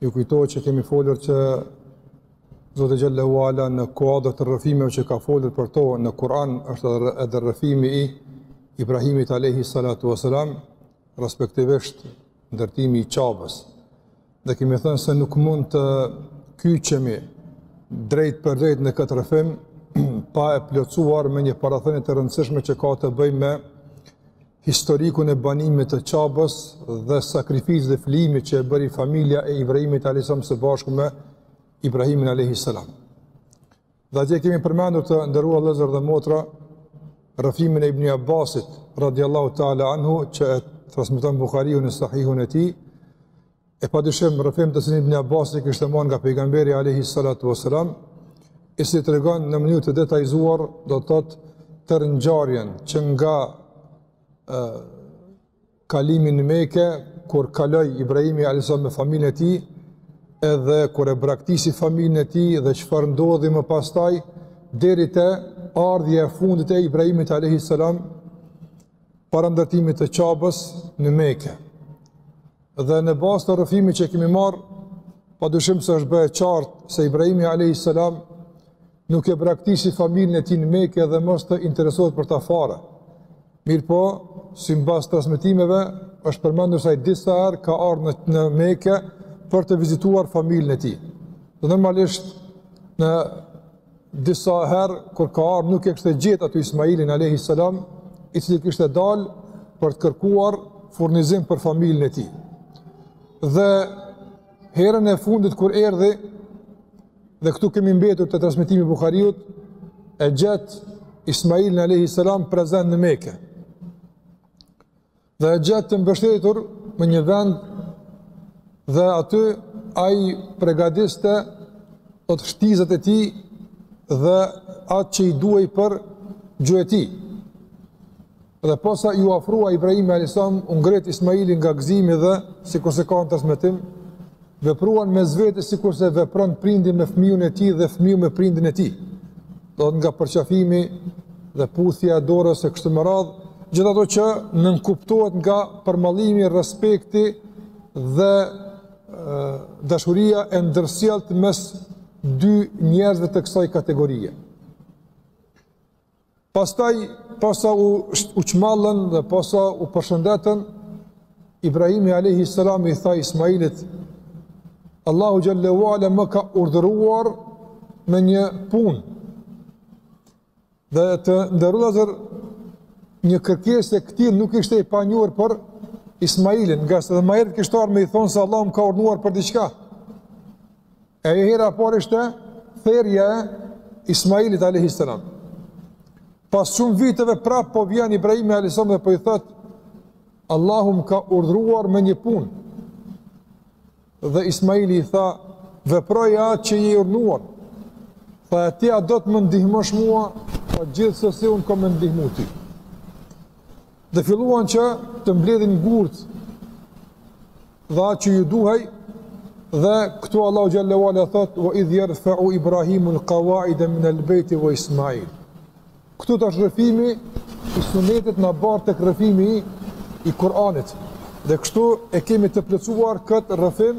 Ju kujtoj që kemi folur që Zoti xhel-le ue ala në kuadër të rrefimeve që ka folur për to në Kur'an është edhe rrefimi i Ibrahimit alejhi salatu ves-selam, respektivisht ndërtimi i Qabes. Dhe kemi thënë se nuk mund të kyqemi drejtpërdrejt në këtë rrefim, pa e plotësuar me një parathënie të rëndësishme që ka të bëjë me historikun e banimit të Qabes dhe sakrificës dhe flijimit që e bëri familja e Ibrahimit a.s. së bashku me Ibrahimin a.s. Dhe atje kemi përmendur të nderuar vëllezër dhe motra rrefimin e Ibni Abbasit radiallahu ta'ala anhu që e transmeton Buhariu në Sahihun e tij E padyshim, rrefim të cilin Ibni Abbasi e kishte marrë nga pejgamberi alejhi salatu ves-selam, i cili tregon në mënyrë të detajizuar, do të thotë tërë ngjarjen që nga e, kalimi në Meke, kur kaloi Ibrahimi alejhi selam me familjen e tij, edhe kur e braktisi familjen e tij dhe çfarë ndodhi më pastaj, deri te ardhja e fundit e Ibrahimit alejhi selam, para ndërtimit të Qabes në Meke. Dhe në bazë të rrëfimit që e kemi marrë, padyshim se është bërë e qartë se Ibrahimi alejhi selam nuk e braktisi familjen e tij në Meke dhe mos të interesohet për ta fare. Mirëpo, sipas transmetimeve, është përmendur se ai disa herë ka ardh në Meke për të vizituar familjen e tij. Dhe normalisht në Disa herë kur ka ardh nuk e kishte gjetë aty Ismailin alejhi selam, i cili kishte dalë për të kërkuar furnizim për familjen e tij. Dhe herën e fundit kur erdhi dhe këtu kemi mbetur te transmetimi i Buhariut, e gjeti Ismailin alejhi selam prezent në Meke. Dhe e gjeti të mbështetur në një vend dhe aty ai pregatiste do të thotë shtizat e tij dhe atë që i duhej për gjueti. Dhe posa iu afrua Ibrahimi alejhi selam, u ngrit Ismaili nga gëzimi dhe, sikurse ka në transmetim, Vepruan mes veti sikurse vepron prindi me fëmiun e tij dhe fëmiu me prindin e tij. Do të thotë nga përqafimi dhe puthja e dorës e kështu me radhë, gjithë ato që nënkuptohet nga përmallimi, respekti dhe dashuria e ndërsjelltë mes dy njerëzve të kësaj kategorie. Pastaj, posa u, u çmallën dhe posa u përshëndetën, Ibrahimi alejhi selam i tha Ismailit, Allahu xhelle ue ala më ka urdhëruar me një punë, dhe të nderuar vëllezër, një kërkesë e këtillë nuk ishte e panjohur për Ismailin, ngase edhe më herët kishte ardhur me i thënë se Allahu më ka urdhëruar për diçka. E hera e parë ishte therja e Ismailit alayhi salam. Pas shumë viteve prap po vjen Ibrahim alayhi salam dhe po i thotë Allahu më ka urdhëruar me një punë. Dhe Ismaili i tha, veproj atë që je urdhëruar. Tha e ti a do të më ndihmosh mua? Po gjithsesi unë kam me të ndihmu ty. Dhe filluan që të mbledhin gurët dhe atë që ju duhej dhe këtu Allahu xhelle ue ala thotë wa idh yarfa'u ibrahimu alqawaida min albayt wa ismail. Këtu tash rrëfimi i sunetit na bart tek rrëfimi i Kur'anit. Dhe kështu e kemi të plotësuar këtë rrëfim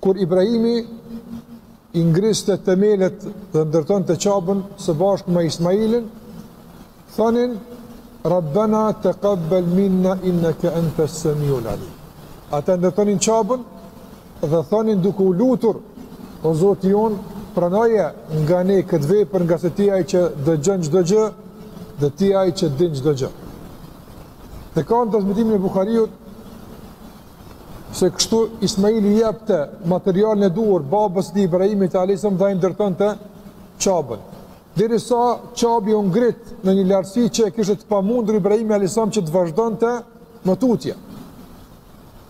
Kur Ibrahimi i ngriste themelet dhe ndërtonte Qabën së bashku me Ismailin, thoshin, Rabbena tekabbel minna innake entes semiul alim. Ata ndërtonin Qabën dhe thoshin duke u lutur, o Zoti ynë, pranoje nga ne këtë vepër ngase ti je ai që dëgjon çdo gjë dhe ti je ai që din çdo gjë. Dhe ka në transmetimin e Buhariut, Se kështu Ismaili i jepte materialin e duhur babës së tij Ibrahimit alayhis salam dhe ai ndërtonte Qabën. Derisa Qabja u ngrit në një lartësi që e kishte të pamundur Ibrahimi alayhis salam që të vazhdonte më tutje.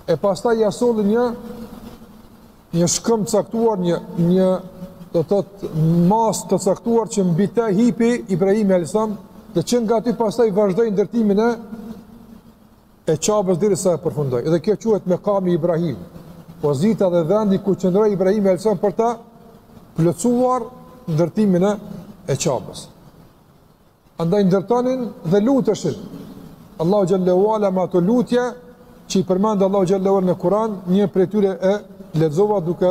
E pastaj ia solli një një shkëmb të caktuar, një një do të thotë masë të caktuar që mbi të hipi Ibrahimi alayhis salam dhe që nga aty pastaj vazhdoi ndërtimin e e Qabës derisa e përfundoi. Dhe kjo quhet Mekami Ibrahim. Pozita dhe vendi ku qëndroi Ibrahimi alayhis salam për ta plotësuar ndërtimin e Qabës. Andaj ndërtonin dhe luteshin Allahut xhelle ue ala me ato lutje që i përmend Allahu xhelle ue ala në Kur'an, një prej tyre e lexova duke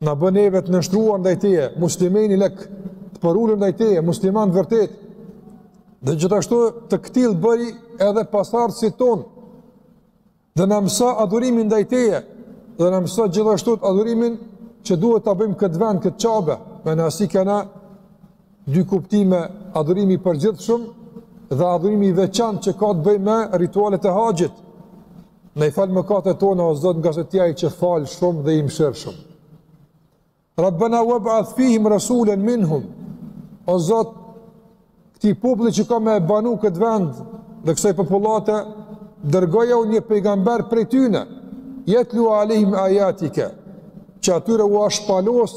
Na bëj neve të nënshtruar ndaj teje, muslimeni lek, të përulur ndaj teje, muslimanë të vërtetë, dhe gjithashtu të këtillë bëji edhe pasardhësit tanë, dhe na mëso adhurimin ndaj teje, dhe na mëso gjithashtu adhurimin që duhet ta bëjmë në këtë vend, këtë Qabe, menasikena Dy kuptime, adhurimi i përgjithshëm dhe adhurimi i veçantë që ka të bëjë me ritualet e haxhit. Na i fal mëkatet tona o Zot ngase ti je ai që fal shumë dhe i mëshirshëm. Rabbana wab'ath fihim rasulan minhum. O Zot, këtij populli që ka me e banu këtë vend dhe kësaj popullate, dërgojau një pejgamber prej tyne, jetlu alejhim ajatike, që atyre ua shpalos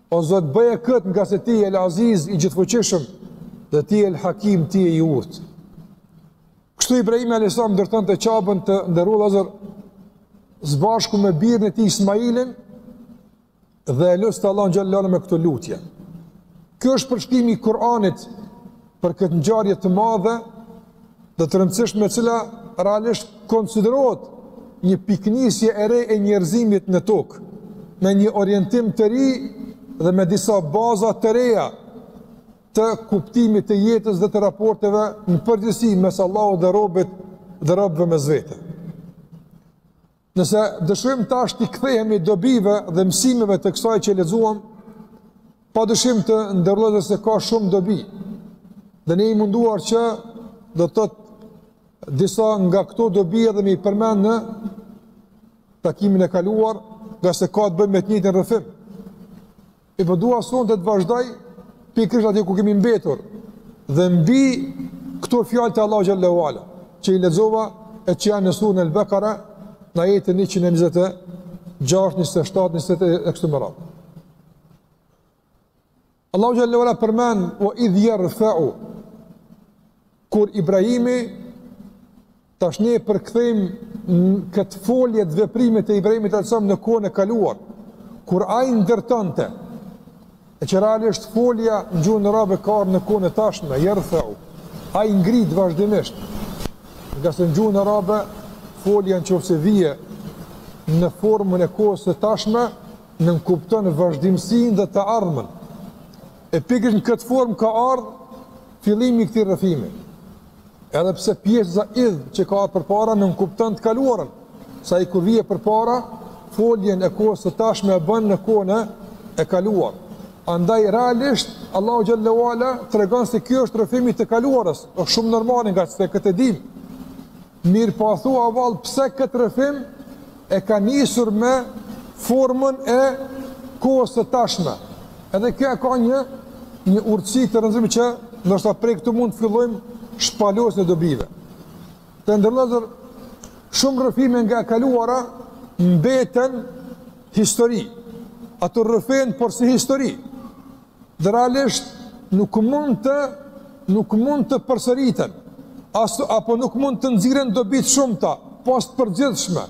O Zot bëje këtë ngase ti je El Aziz i gjithfuqishëm dhe ti je El Hakim ti je i urtë. Kështu Ibrahimi alayhis salam ndërtonte Qabën të nderuar vëllezër së bashku me birin e tij Ismailin dhe e luste Allahun xhelle ue ala me këtë lutje. Ky është përshkrimi i Kur'anit për këtë ngjarje të madhe dhe të rëndësishme e cila realisht konsiderohet një pikënisje e re e njerëzimit në tokë me një orientim të ri dhe me disa baza të reja të kuptimit të jetës dhe të raporteve në përgjithësi mes Allahut dhe robit dhe robëve mes vete. Nëse dëshirojmë tash t'i kthehemi dobive dhe mësimeve të kësaj që lexuam, pa dyshim të nderuar vëllezër se ka shumë dobi. Dhe ne jemi munduar që do të thotë disa nga këto dobi edhe me i përmend në takimin e kaluar, ngase ka të bëjmë me të njëjtin rrëfim. E po dua sonte të vazhdoj pikërisht atje ku kemi mbetur dhe mbi këto fjalë të Allahut xhelle ue ala që i lexova e që janë në surën Al-Baqara në ajetin 126, 27, 28 e kështu me radhë. Allahu xhelle ue ala përmend wa idh yarfa'u kur Ibrahimi Tash ne e përkthejmë këtë folje të veprimit të Ibrahimit a.s. në kohën e kaluar, kur ai ndërtonte, e që realisht folja në gjuhën arabe ka ardhë në kohën e tashme, yarfa'u, ai ngrit vazhdimisht, ngase në gjuhën arabe, folja në qoftë se vije në formën e kohës së tashme, nënkupton vazhdimësinë dhe të ardhmen. E pikërisht në këtë formë ka ardhë fillimi i këtij rrëfimi. Edhe pse pjesëza idh që ka ardhë përpara nënkupton të kaluarën, sa i kur vije përpara, foljen e kohës së tashme e bën në kohën e kaluar. Andaj realisht Allahu xhelle ue ala tregon se ky është rrëfim i të kaluarës, është shumë normale ngase këtë e dimë. Mirëpo a thua vallë pse këtë rrëfim e ka nisur me formën e kohës së tashme. Edhe kjo e ka një një urtësi të rëndësishme që ndoshta prej këtu mund të fillojmë shpalosjen e dobive. Të nderuar vëllezër shumë rrëfime nga e kaluara mbeten histori. Ato rrëfehen por si histori. Dhe realisht nuk mund të nuk mund të përsëriten apo nuk mund të nxirren dobi të shumta pos të përgjithshme.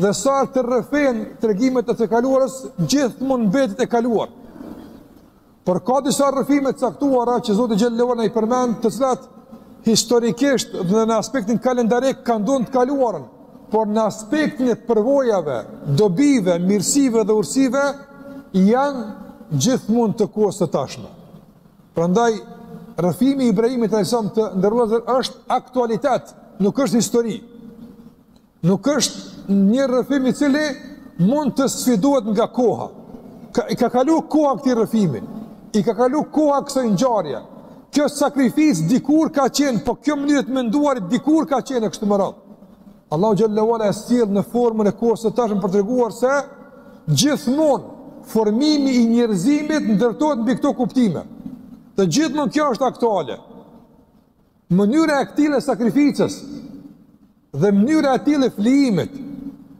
Dhe sa herë të rrëfen tregimet e të kaluarës, gjithmonë mbetet e kaluar. Por ka disa rrëfime të caktuara që Zoti xhelle ue ala i përmend, të cilat historikisht dhe në aspektin kalendarik kanë ndodhur në të kaluarën. por në aspektin e përvojave, dobive, mirësive dhe urtësive, janë gjithmonë të kohës së tashme. Prandaj, rrëfimi i Ibrahimit alejhi selam, të nderuar vëllezër, është aktualitet, nuk është histori. Nuk është një rrëfim i cili mund të sfidohet nga koha. I ka kalu koha këtij rrëfimi, i ka kalu koha kësaj ngjarje, Kjo sakrificë dikur ka qenë, po kjo mënyrë të menduarit dikur ka qenë e kështu me radhë. Allahu xhelle ue ala e sjell në formën e kohës së tashme për të treguar se gjithmonë formimi i njerëzimit ndërtohet mbi këto kuptime. Se gjithmonë kjo është aktuale. Mënyra e këtij sakrificës dhe mënyra e këtij flijimit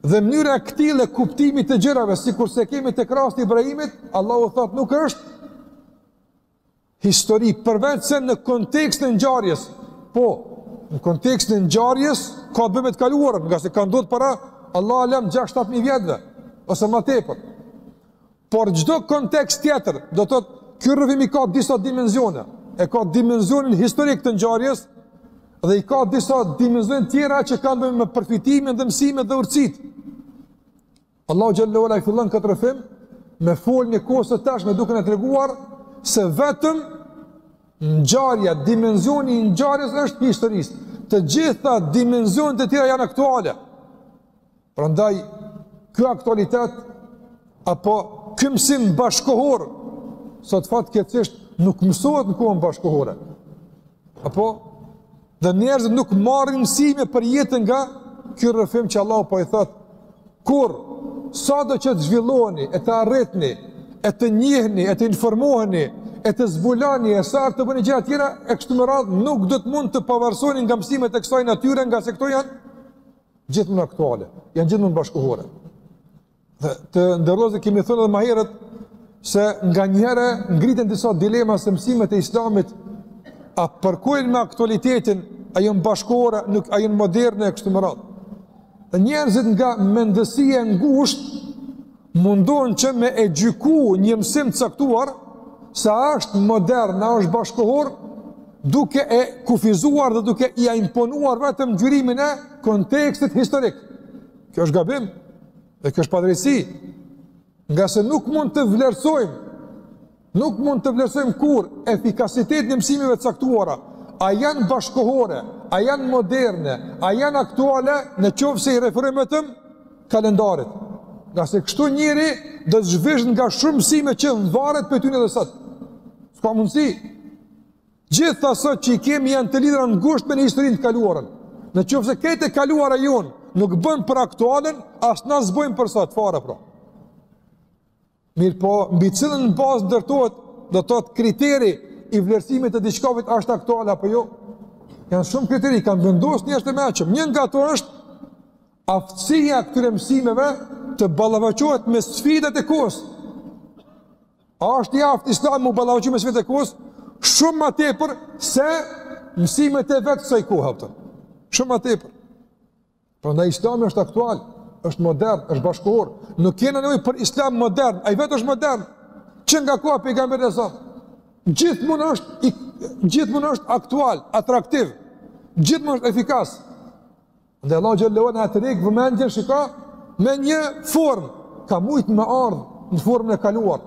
dhe mënyra e këtij kuptimit të gjërave sikurse kemi tek rasti i Ibrahimit, alejhi selatu selam, nuk është histori përveç se në kontekstin e ngjarjes. Po, në kontekstin e ngjarjes ka të bëjë me të kaluarën, ngase ka ndodhur para Allahu alem 6-7000 vjetëve ose më tepër. Por çdo kontekst tjetër, do të thotë ky rrëfim i ka disa dimensione. E ka dimensionin historik të ngjarjes dhe i ka disa dimensione tjera që kanë të bëjnë me përfitimin dhe mësimet dhe urtësitë. Allahu xhelle ue ala e fillon këtë rrëfim me foljen e kohës së tashme duke na treguar se vetëm ngjarja, dimensioni i ngjarjes është historisë. Të gjitha dimensionet e tjera janë aktuale. Prandaj ky aktualitet apo ky mësim bashkëkohor sot fatkeqësisht nuk mësohet në kohën bashkëkohore. Apo Dhe njerëzit nuk marrin mësime për jetën nga ky rrëfim që Allahu po e thotë. Kur sado që të zhvilloheni e të arritni, e të njihni, e të informoheni, e të zbuloni e sa herë të bëni gjëra të tjera, e kështu me radhë nuk do të mund të pavarësoheni nga mësimet e kësaj natyre ngase këto janë gjithmonë aktuale, janë gjithmonë bashkëkohore. Dhe të nderuar vëllezër, kemi thënë edhe më herët se nganjëherë ngriten disa dilema se mësimet e islamit a përkojnë me aktualitetin, a janë bashkëkohore, nuk, a janë moderne e kështu me radhë. Dhe njerëzit nga mendësia e ngushtë mundohen që me e gjyku një mësim të caktuar se a është modern, a është bashkëkohor, duke e kufizuar dhe duke ia imponuar vetëm ngjyrimin e kontekstit historik. Kjo është gabim dhe kjo është padrejtësi. Ngase nuk mund të vlerësojmë, nuk mund të vlerësojmë kurrë efikasitetin e mësimeve të caktuara, a janë bashkëkohore, a janë moderne, a janë aktuale në qoftë se i referohemi vetëm kalendarit. Ngase kështu njeriu do të zhvishet nga shumë mësime që varet prej tyne edhe sot. S'ka mundësi. Gjithë ato sot që i kemi janë të lidhura ngushtë me historinë, të kaluarën. Në qoftë se kjo e kaluara jonë nuk bën për aktualen, as ne s'bojmë për sot, fare pra. Mirëpo, mbi cilën bazë ndërtohet, do të thotë kriteri i vlerësimit të diçkafit a është aktuale apo jo, janë shumë kritere, i kanë vendosë njerëz të mençëm. Një nga to është aftësia e këtyre mësimeve të ballafaqohet me sfidat e kohës. A është i aftë islami m'u ballafaqu me sfidat e kohës? Shumë ma tepër se mësimet e vetë asaj kohe, apo. Shumë ma tepër. Prandaj islami është aktual, është modern, është bashkëkohor. Nuk kena nevojë për islam modern, ai vetë është modern. Që nga koha e pejgamberit e sot. Gjithmonë është, i, gjithmonë është aktual, atraktiv. Gjithmonë është efikas. Andaj Allahu xhelle ve ala e tërheq vëmendjen, shiko me një formë, ka mujtë me ardhë në formën e kaluar,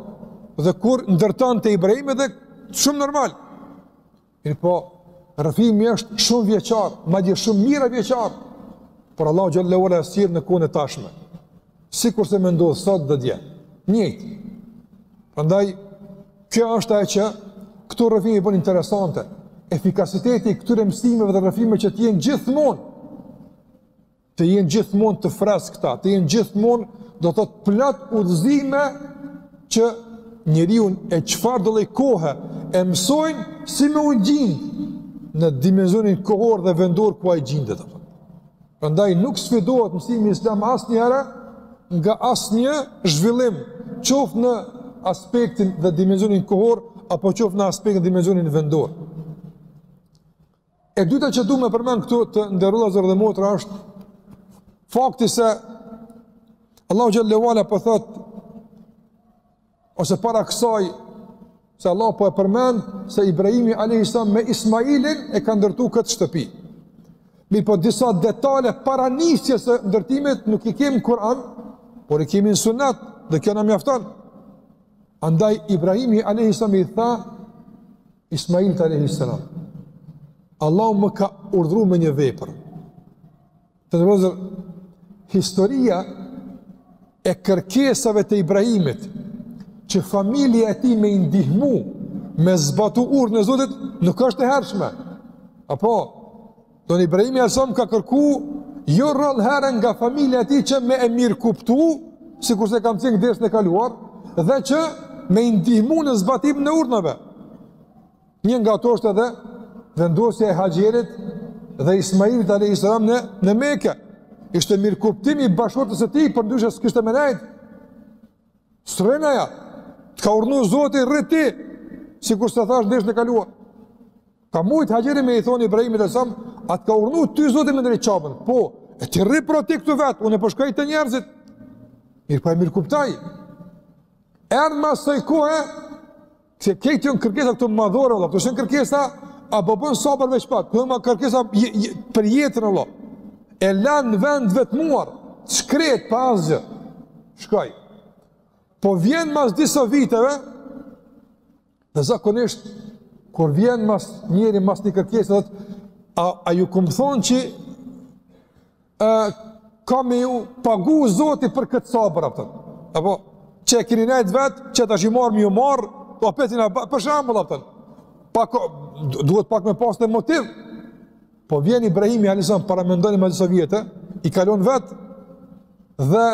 dhe kur ndërtonte Ibrahimi, edhe shumë normal. Mirëpo, rrëfimi është shumë vjeçar, madje shumë mijëra vjeçar, por Allahu xhelle ve ala e sjell në kohën e tashme. Sikurse me ndodhë sot dhe dje. Njëjtë. Prandaj, kjo është ajo që këto rrëfime i bën interesante. Efikasiteti i këtyre mësimeve dhe rrëfimeve që të jenë gjithmonë, të jenë gjithmonë të freskëta, të jenë gjithmonë do të thotë plot udhëzime që njeriun në çfarëdo lloj kohe e mësojnë si me u gjind në dimenzionin kohor dhe vendor ku ai gjindet Prandaj nuk sfidohet mësimi islam asnjëherë nga asnjë zhvillim, qoftë në aspektin dhe dimensionin kohor apo qoftë në aspektin dhe dimensionin vendor. E dyta që du me përmend këtu të nderuar vëllezër dhe motra është fakti se Allahu xhelle ve ala po thotë Ose para kësaj, se Allahu po e përmend se Ibrahimi a.s. me Ismailin e ka ndërtu këtë shtëpi. Mirëpo disa detale para nisjes së ndërtimit nuk i kemi në Kur'an, por i kemi në sunet dhe kjo na mjafton. Andaj Ibrahimi a.s. i tha Ismailit a.s. Allahu më ka urdhru me një vepër. Të nderuar, historia e kërkesave të Ibrahimit, që familja e tij me i ndihmu, me zbatu urdhnin e Zotit, nuk është e hershme. Apo, Ibrahimi alayhi salam ka kërku, jo rrallë herë nga familja e tij që me e mirëkuptu, sikurse kam cekë në dersin e kaluar, dhe që me i ndihmu në zbatimin e urdhnave. Një nga ato është edhe vendosja e Haxherit dhe Ismailit alayhi salam në Mekë. Ishte mirëkuptimi i bashkëshortes së tij, përndryshe s'kishte me nejt. Srenaja, të ka urnu Zoti rriti, sikurse thashë dersin e kaluar. Ka mujtë Haxheri me i thonë Ibrahimit alayhi salam, a të ka urdhnu ty Zoti me ndreqë Qaben, po, e ti rri pra ti këtu vetë, unë po shkoj te njerëzit. Mirëpo po e mirëkuptoi. Erdh mas një kohe, Se këto janë kërkesa këto madhore, Allah. Këto s'janë kërkesa, a po bën sabër veç pak. Këtu janë kërkesa për jetën, Allah. E lanë në vend të vetmuar, shkret pa asgjë. Shkoi. Po vjen mas disa viteve, dhe zakonisht, kur vjen mas njeri mas një kërkese, thotë a, a ju kam thonë që ë ka me ju pagu zoti për këtë sabër. Apo që e keni nejt vet, që tash i marr me ju marr, po peti na për shembull atë. Pak, duhet pak me pas të motiv. Po vjen Ibrahimi alayhi salam paramendoni me disa vite, i ka lon vet dhe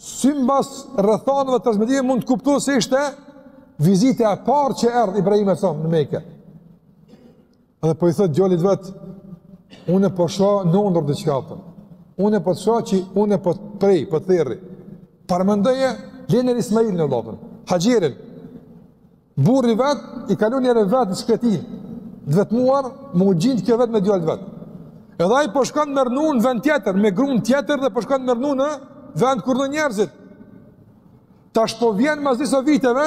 simbas rrethanave dhe transmetimeve mund të kuptohet se ishte vizita e parë që erdhi Ibrahimi alayhi salam në Mekë. Edhe po i thot djalit vet, unë e po shoh në ëndër diçka apo. Unë po shoh që unë po të prej, po të therri. Paramendoje lene Ismailin, a po, Haxherin. Burri i vet i ka lon njëherë vet në shkreti. Të vetmuar, me u gjind kjo vet me djalin e vet. Edhe ai po shkon me rrnu n'vend tjetër, me grun tjetër dhe po shkon me rrnu në vend ku rrnojn njerëzit. Tash po vjen mas disa viteve,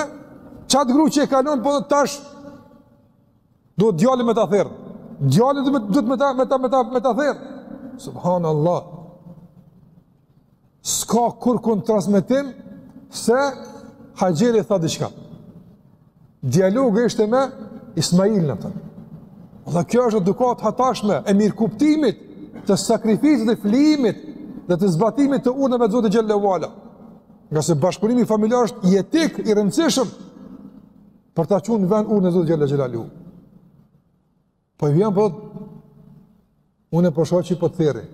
qat gru që e ka lon po tash Duhet djalin me ta therr. Djali duhet me ta me ta me ta me ta therr. Subhanallah. S'ka kurkun transmetim se Haxheri tha diçka. Dialogu ishte me Ismailin aty. Dhe kjo është edukat hatashme e mirëkuptimit të sakrificës dhe flijimit dhe të zbatimit të urdhnave të Zotit xhelle ue ala. Ngase bashkëpunimi familjar është jetik i rëndësishëm për ta qu n'vend urdhrin e Zotit xhalla xhelalu. Po i vjen po unë po e shoh që po t'therri.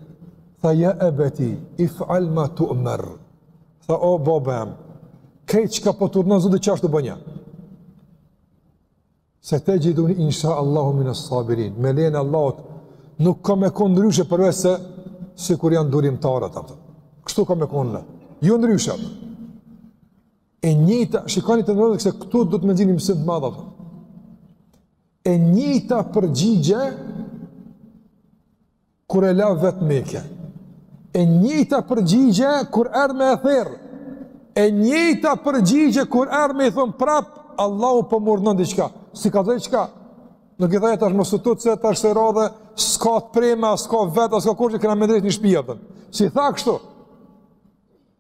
Tha ja ebeti, if'al ma tu mer. Tha o baba jem, krejt çka po t'urdhnon Zoti çashtu bëje. Setexhiduni insha Allahu min as sabirin. Me lejen e Allahut nuk ka me kon ndryshe përveç se sikur janë durimtarë ata. Kështu ka me kon. Jo ndryshe. E njëta, shikoni të nderuar, se këtu do të me nxënë mësime të mëdha, pra. E njëta përgjigje, kur e la vetë n'Meke. E njëta përgjigje, kur erdh me e therr. E njëta përgjigje, kur erdh me i thonë prapë, Allahu po m'urdhnon diçka. S'i ka thënë çka? Nuk i tha tash mos u tut se tash seradhe s'ka t'preme, s'ka vetë, s'ka kurrë që kanë mendrit në shtëpi atë. S'i tha kështu.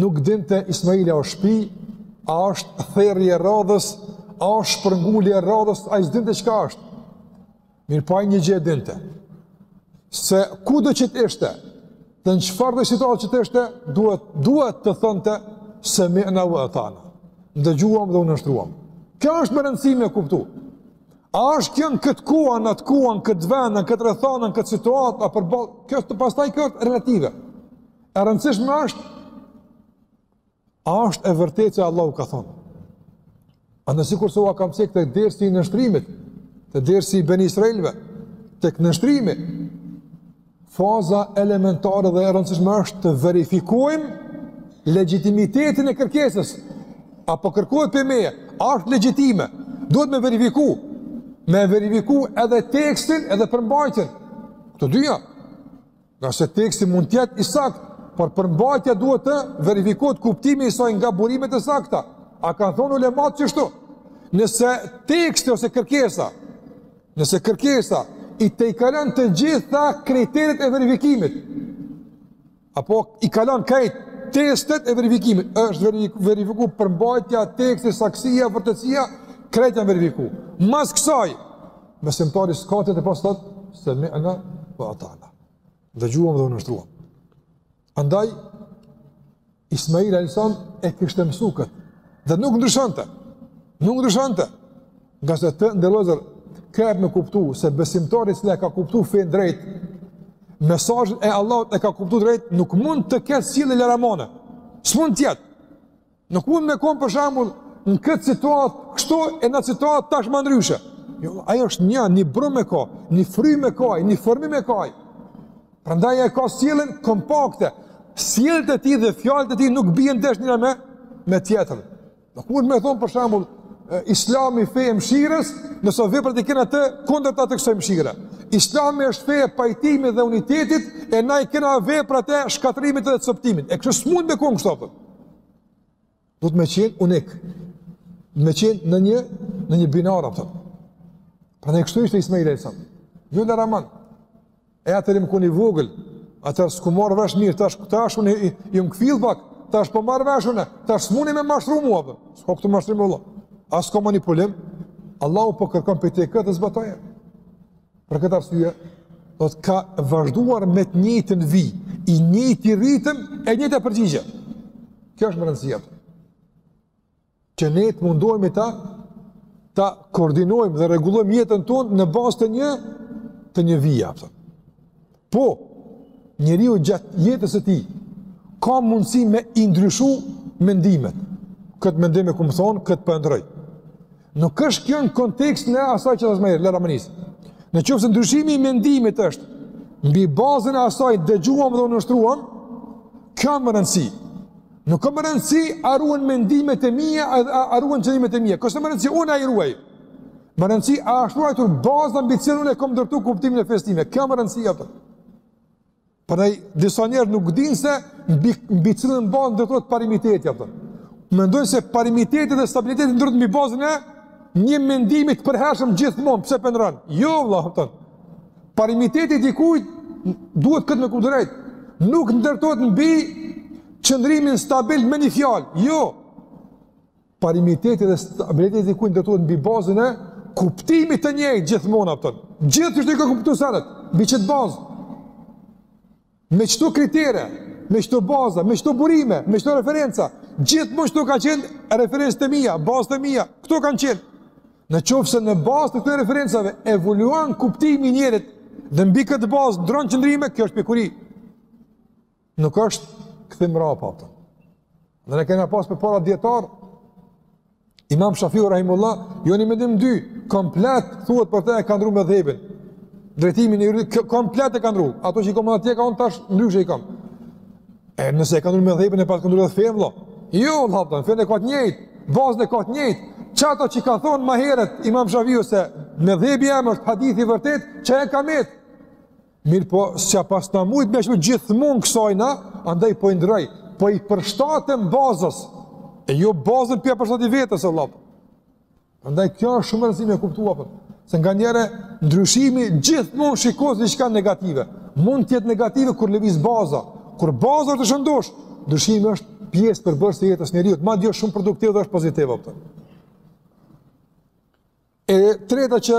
Nuk dinte Ismaili a është shpi, a është therrje e radhës, a është shpërngulje e radhës, ai s'dinte çka është. Mirëpo një gjë e dinte. Se kudo që të ishte, dhe në çfarëdo situate që të ishte, duhet, duhet të thonte semi'na ve ata'na. Dëgjuam dhe u nënshtruam. Kjo është me rëndësi me e kuptu. A është kjo në këtë kohë, në atë kohë, këtë vend, në këtë rrethanë, në këtë situatë, a përballë, kjo është të pastaj kjo është relative. E rëndësishme është, a është e vërtetë që Allahu ka thonë. A në sikur se ua kam cek te dersi i nënshtrimit, te dersi i Beni Israilve, tek nënshtrimi, faza elementare dhe e rëndësishme është të verifikojmë legjitimitetin e kërkesës. A po kërkohet prej meje, a është legjitime, duhet me verifiku, me verifiku edhe tekstin edhe përmbajtjen. Këto dyja, Ngase teksti mund të jetë i saktë, por përmbajtja duhet të verifikohet kuptimi i saj nga burimet e sakta. A kanë thonë ulemat qishtu? Nëse teksti ose kërkesa, nëse kërkesa jote i kalon të gjitha kriteret e verifikimit, apo i kalon krejt testet e verifikimit, është verifiku përmbajtja teksti, saktësia, vërtetësia, krejt janë verifiku. Mas kësaj, Besimtari s'ka tjetër pos t'thot, semi'na ve ata'na. Dëgjuam dhe u nënshtruam. Andaj, Ismail alejhi selam e kishte mësu këtë. Dhe nuk ndryshonte. Nuk ndryshonte. Ngase të nderuar vëllezër, keni me kuptu se besimtari i cili e ka kuptu fenë drejt, mesazhin e Allahut e ka kuptu drejt, nuk mund të ketë sjellje laramane. S'mund t'jetë. Nuk mund me konë për shembull në këtë situatë, kështu e në situatë tash më ndryshe. Jo, ajo është një, një brumë e ka, një frymë e ka, një formim e ka. Prandaj e ka sjelljen kompakte. Sjelljet e tij dhe fjalët e tij nuk bien ndesh njëra me, me tjetrën. Nuk mund me thonë për shembull, islami fe e mshirës, nëse veprat i kena të kundërta të kësaj mshire. Islami është fe e pajtimit dhe unitetit, e na i kena veprat e shkatrrimit dhe të coptimit. E kështu s'mund me konë kështu Duhet me qenë unik. Duhet me qenë në një, në një binar, a kupton. Prandaj kështu ishte Ismaili alejhi selam. Jo në Raman. E atëherë jam kon i vogël, atëherë s'kum marrë vesh mirë, tash, tash unë i, i, jam kfillë pak, tash po marrë vesh unë, tash s'muni me mashtru mua, a kupton. S'ka këtu mashtrim me Allahun, as ka manipulim. Allahu po kërkon prej teje këtë, zbatoje. Për këtë arsye, thotë, ka vazhduar me të njëjtën vijë, i njëjti ritëm e njëjta përgjigje. Kjo është me rëndësi, a kupton. Që ne të mundohemi ta ta koordinojmë dhe rregullojmë jetën tonë në bazë të një të një vije. Po, njeriu gjatë jetës së tij, ka mundësi me i ndryshu mendimet. Këtë mendim e kum thonë, këtë po e ndrroj. Po Nuk është kjo në kontekstin e asaj që thashë më herët, laramanisë. Në qoftë se ndryshimi i mendimit është, mbi bazën e asaj dëgjuam dhe u nënshtruam, kjo me rëndësi. Nuk është me rëndësi a ruhen mendimet e mia, a ruhen qëndrimet e mia. Kjo s'është me rëndësi, unë a i ruaj. Me rëndësi, a është ruajtur baza mbi të cilën unë e kom ndërtu kuptimin e fesë time. Kjo me rëndësi, a kupton. Prandaj, disa njerëz nuk dinë se mbi, mbi cilën bazë ndërtohet parimiteti, a kupton. Mendojnë se parimiteti dhe stabiliteti ndërtohet mbi bazën e një mendimi të përhershëm gjithmonë, pse po e ndrron? Jo, vallahi, a kupton. Parimiteti i dikujt duhet këtë me kuptu drejt. Nuk ndërtohet mbi qëndrimin stabil me një fjalë. Jo, Parimiteti dhe stabiliteti i dikujt ndërtohet mbi bazën e kuptimit të njëjtë gjithmonë, a kupton. Gjithë kush e ka kuptuar sa rreth, mbi qet bazë. Me qeto kritere, me qeto baza, me qeto burime, me qeto referenca, gjithmonë qeto kanë qenë referencat e mia, bazat e mia, këto kanë qenë. Në qoftë se në bazë të këtyre referencave evoluon kuptimi i njeriut dhe mbi këtë bazë ndrron qëndrime, kjo është pjekuri. Nuk është kthim mbrapa, a kupton. Dhe ne kena pas përpara dijetarë, imam Shafiu rahimehullah, jo një mendim dy, komplet, thuhet për te e ka ndrru medhhebin, drejtimin juridik, komplet e ka ndrru, ato që i kom thonë atje, ka thonë tash, ndryshe i kom. E nëse e ka ndrru medhhebin, e paska ndrru edhe fenë, valla. Jo, valla, a kupton, fenë e ka të njëjtë, bazën e ka të njëjtë, që ato që ka thonë ma herët, imam Shafiu se, medhhebi jem është hadithi i vërtetë, që e ka metë, Mirëpo, s'ja pas në mujtë me shme gjithmonë kësajna, andaj po i ndroj, po i përshtatem bazës, e jo bazën p'ja përshtati vetes, Allah. Andaj kjo është shumë rëndësi me e kuptu, për. Po. se nganjëherë ndryshimi gjithmonë shikohet si diçka negative. Mund të jetë negative kur lëviz baza, kur baza është e shëndoshë, ndryshimi është pjesë përbërëse e jetës së njeriut, madje shumë produktiv dhe është pozitiv, për. Po. E treta që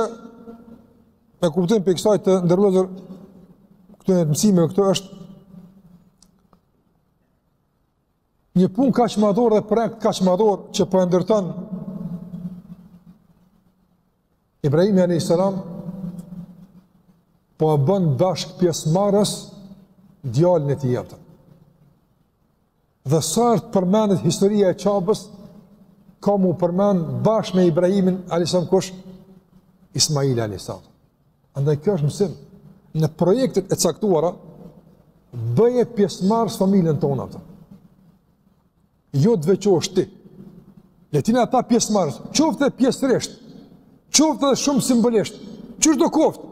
e kuptojmë prej kësaj të nderuar vllezër këtyre mësimeve, këtu është një punë kaq madhore dhe projekt kaq madhor që po e ndërton Ibrahimi a.s. po e bën bashkëpjesëmarrës djalin e tij, a kupton. Dhe sa herë të përmendet historia e Qabes, ka mu përmend bashkë me Ibrahimin alejhi selam kush, Ismaili alejhi selam. Andaj kjo është mësim, në projektet e caktuara, bëje pjesëmarrës familjen tënde. Jo të veçohesh ti. Le të jenë ata pjesëmarrës, qoftë pjesërisht, qoftë edhe shumë simbolisht, qysh do koftë,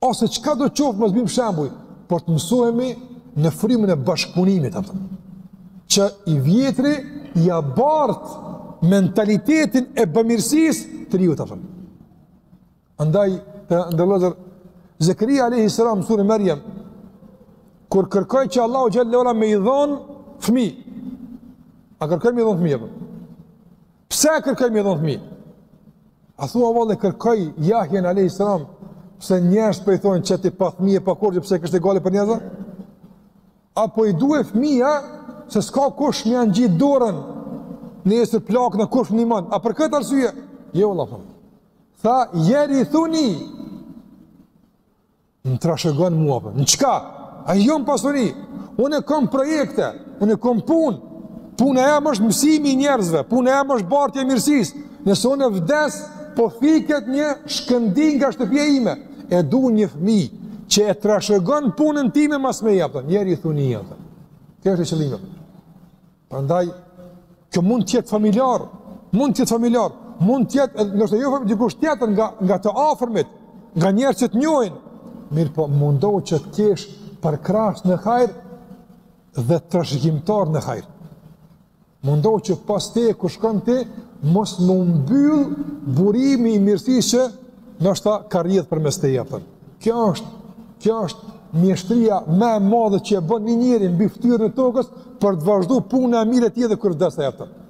Ose çka do qoftë mos bim shembuj, por të mësohemi në frymën e bashkëpunimit, a kupton. Që i vjetri ja bart mentalitetin e bamirësisë te i riu, a kupton. Andaj të nderuar vllezër Zekerija alejhi selam në suren Merjem kur kërkoi që Allahu xhele ue ala me i dhonë fmi, a kërkoi me i dhonë fmi a për Pse kërkoi me i dhënë fëmi? A thua vallë e kërkoi Jahjan alejhi selam, pse njerëzit po i thonë qeti pa fëmi e pa kurgjë, pse e kishte gajle për njerëz? Apo i duhet fëmia se s'ka kush me ja ngjit dorën, nesër plakna, kush më nihmon. A për këtë arsye? Jo, valla, po. Tha, jerithuni, Më trashëgon mua, po. Në çka? A jo në pasuri, unë kom projekte, unë kom punë, puna jeme është mësimi i njerëzve, puna jeme është bartja e mirësisë, nëse unë vdes, po fiket një shkëndi nga shtëpia ime, e du një fmi, që e trashëgon punën time mas meje, a kupton, jerithuni, a po. Ky është qëllimi, Prandaj kjo mund të jetë familjar, mund të jetë familjar, mund të jetë ndoshta jo dikush tjetër nga nga të afërmit, nga njerëz që të njohin, mirëpo mundohu që të kesh përkrahës në hajr dhe trashëgimtar në hajr. Mundohu që pas teje kur shkon ti mos m'u mbyll burimi i mirësisë që ndoshta ka rrjedh përmes teje, a kupton. Kjo është, kjo është mjeshtria më e madhe që e bën një njeri mbi fytyrën e tokës për të vazhduar punën e mirë e tij edhe kur vdes ai a po kupton.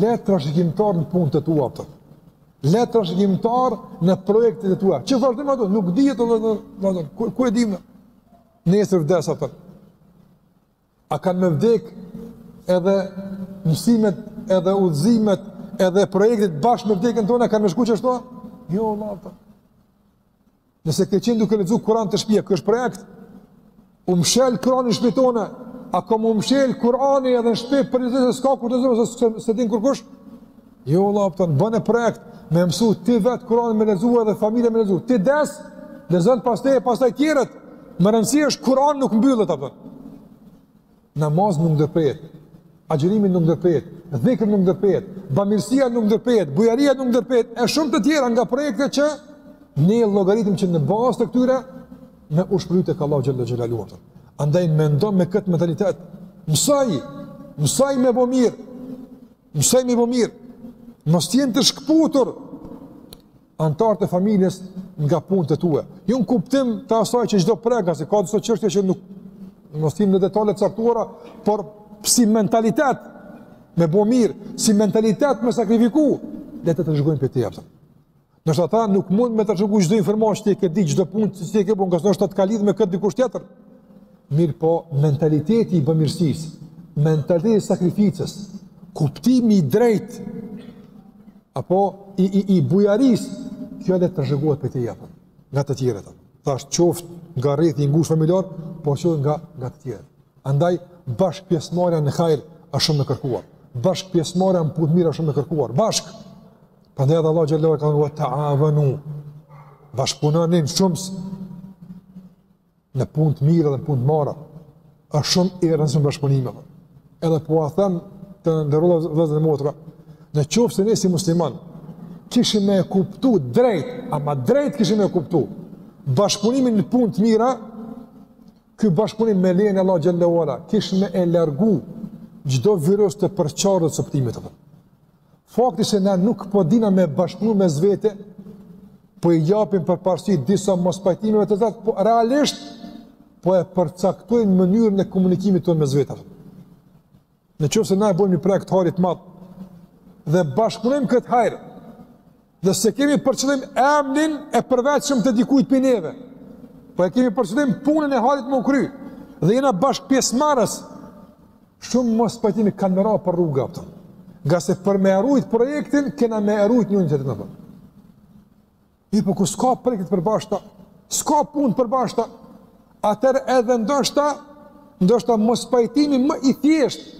Le trashëgimtar në punët e tua a po kupton. Le trashëgimtar në projektet e tua. Që vazhdojnë ato, nuk dihet edhe do, do, do, ku, ku e dimë. Nesër vdes a po kupton. A kanë me vdek edhe mësimet, edhe udhëzimet, edhe projektet bashkë me vdekjen tonë, a kanë me shku që ashtu? Jo, vëlla. Nëse ke qenë duke lexuar Kur'an të shpia, ky është projekt. U mshel Kur'ani në shpi tonë. A ka m'u mshel Kur'ani edhe në shtëpi për arsye se s'ka kush, të zëmë, se, se, s'e din kurkush? Jo vëlla a po kupton, bëne projekt me mësu ti vet Kur'an me lexu edhe familja me lexu. Ti vdes, lexon pas teje pastaj tjerët. Me rëndësi është Kur'an nuk mbyllet a po kupton. Namaz nuk ndërpret. Agjërimi nuk ndërpret. Dhikri nuk ndërpret. Bamirësia nuk ndërpret. Bujaria nuk ndërpret. E shumë të tjera nga projektet që ne llogarisim që në bazë të këtyre me u shpërbly tek Allahu xhallahu xhelaluhu. Andaj mendo me këtë mentalitet. Mësoji, mësoji me bo mirë. Mësoji me bo mirë, mos të jenë të shkëputur anëtarët e familjes nga punët e tue. Jo në kuptim të asaj që çdo projekt, se ka aso çështje që nuk mund të jenë në detale të caktuara, por si mentalitet me bo mirë, si mentalitet me sakrifiku, le të trashëgojnë prej teje a po kupton. Ndoshta ata nuk mund me trashëgu çdo informatë që ti e ke dit, çdo punë që ti e ke bo, se ndoshta të ka lidhë me këtë dikush tjetër. Mirëpo, mentaliteti i bamirësisë, mentaliteti i sakrificës, kuptimi i drejtë, apo i, i, i bujarisë, kjo le të trashëgohet prej teje a po kupton, nga të tjerët. Thashë qoftë nga rrethi i ngushtë familjar, po qoftë nga, nga të tjerët. Andaj, bashkëpjesëmarrja në hajr, është shumë e kërkuar. Bashkëpjesëmarrja në punë të mira, është shumë e kërkuar. Bashkë! Prandaj edhe Allahu xhallahu ka thënë ta'awanu. Bashkëpunoni shumë në punë të mira dhe në punë të mara. Është shumë i rëndësishëm bashkëpunimi. Edhe po a them të nderuar vëllezër e motra, në qoftë se ne si muslimanë, kishim me e kuptu drejt, ama drejt kishim me e kuptu, bashkëpunimin në punë të mira, ky bashkëpunim me lejen e Allahut xhelle ve ala, kishim me e largu çdo virus të përçarjes a po kupton. Fakti se ne nuk po dina me bashkëpunu mes vete, po i japim përparësi disa mospajtimeve të cilat po realisht po e përcaktojnë mënyrën e komunikimit tonë mes vete. Në qoftë se na e bojmë një projekt hajrit të madh, dhe bashkëpunojmë në këtë hajr, Dhe se kemi për qëllim emnin e përveçshëm të dikujt për neve. Po e kemi për qëllim punën e hajrit me u kry. Dhe jena bashkë pjesëmarrës. Shumë mospajtime kanë me ra për rruge. Pëtëm. Ngase për me e rujt projektin, kena me erujt njën të të në përë. E po kur s'ka projekte t'përbashkëta, s'ka punë t'përbashkëta, atëherë edhe ndoshta, ndoshta mospajtimi më i thjeshtë,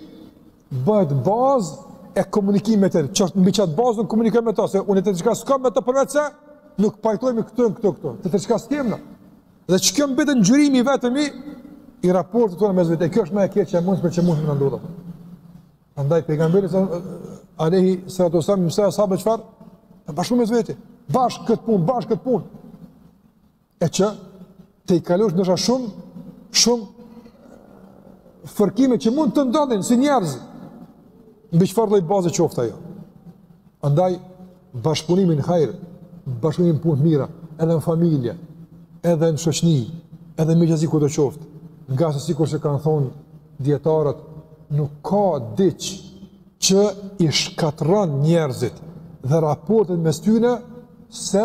bëhet bazë e komunikimit, që është mbi qat bazë na komunikojmë me ta se unë tjetër diçka s'kam me të përveç se nuk pajtohemi këtu këtu këtu tjetër diçka s'kem na dhe kjo mbetet ngjyrimi i vetëm i i raportit tonë mes vete e kjo është më e keqja e mundshme që mundet me na ndodhë andaj pejgamberi alejhi salatu selam i mësoi ashabët çfarë bashkë mes vete bashkë këtë punë bashkë këtë punë e që të i kalosh ndoshta shumë, shumë fërkime që mund të ndodhin si njerëz, mbi çfarë lloj baze qoftë ajo. Andaj, bashkëpunimi n'hajr, bashkëpunimi n'punë të mira, edhe në familje, edhe në shoqni, edhe mjedise kudo qoftë, ngase sikurse kanë thonë dijetarët, nuk ka diç që i shkatërron njerëzit dhe raportet mes tyne se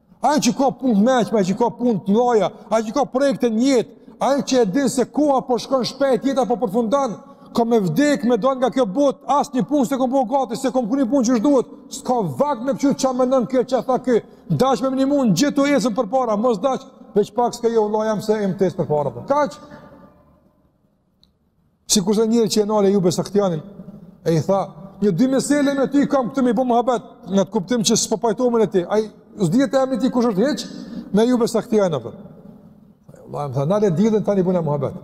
Ai që ka punë t'mençme, ai që ka punë të mëdha, ai që ka projekte në jetë, ai që e din se koha po shkon shpejt, jeta po përfundon, ka me vdek me dal nga kjo botë, asnjë punë s'e kam bo gati, s'e kam kry punën që duhet, s'ka vakt me kqyr çka menon ky ça tha ky. Daç me minimum gjithë tu ecëm përpara, mos daç veç pak skajohu vëlla jam se jem tu ecë përpara. Po. Kaç? Sikurse njëri që e nali Ejub es-Sahtijanin, e i tha, një dy mesele me ty kam këtu me i bo muhabet, n'atë kuptim që s'po pajtohna me ty, ai s'dihet emni i tij kush është hiç, me Ejub es-Sahtijanin, apër. Allah, më tha, nale diellin tani bojmë muhabet.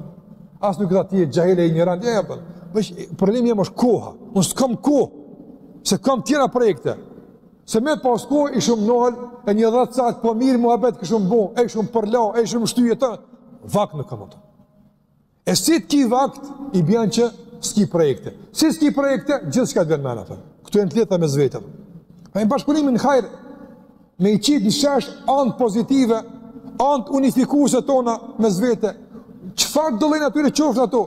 As nuk tha ti je xhahil e injorant, e, apër, veç, problemi jem është koha, unë s'kam kohë, se kam tjera projekte, se me pas kohë ishum nal, e një dhetë sahat po mirë muhabet kishum bo, e ishum përla, e ishum shty, vakt nuk kom. E si t'ki vakt i bjen që s'ki projekte. Si s'ki projekte, gjithçka të vjen n'men. Për. Këtu janë t'lidhta mes vete. Pra bashkëpunimi në hajr, me i qitë në shesh antë pozitive, antë unifikuese tona mes vete, çfarëdolloj natyre qofshin ato?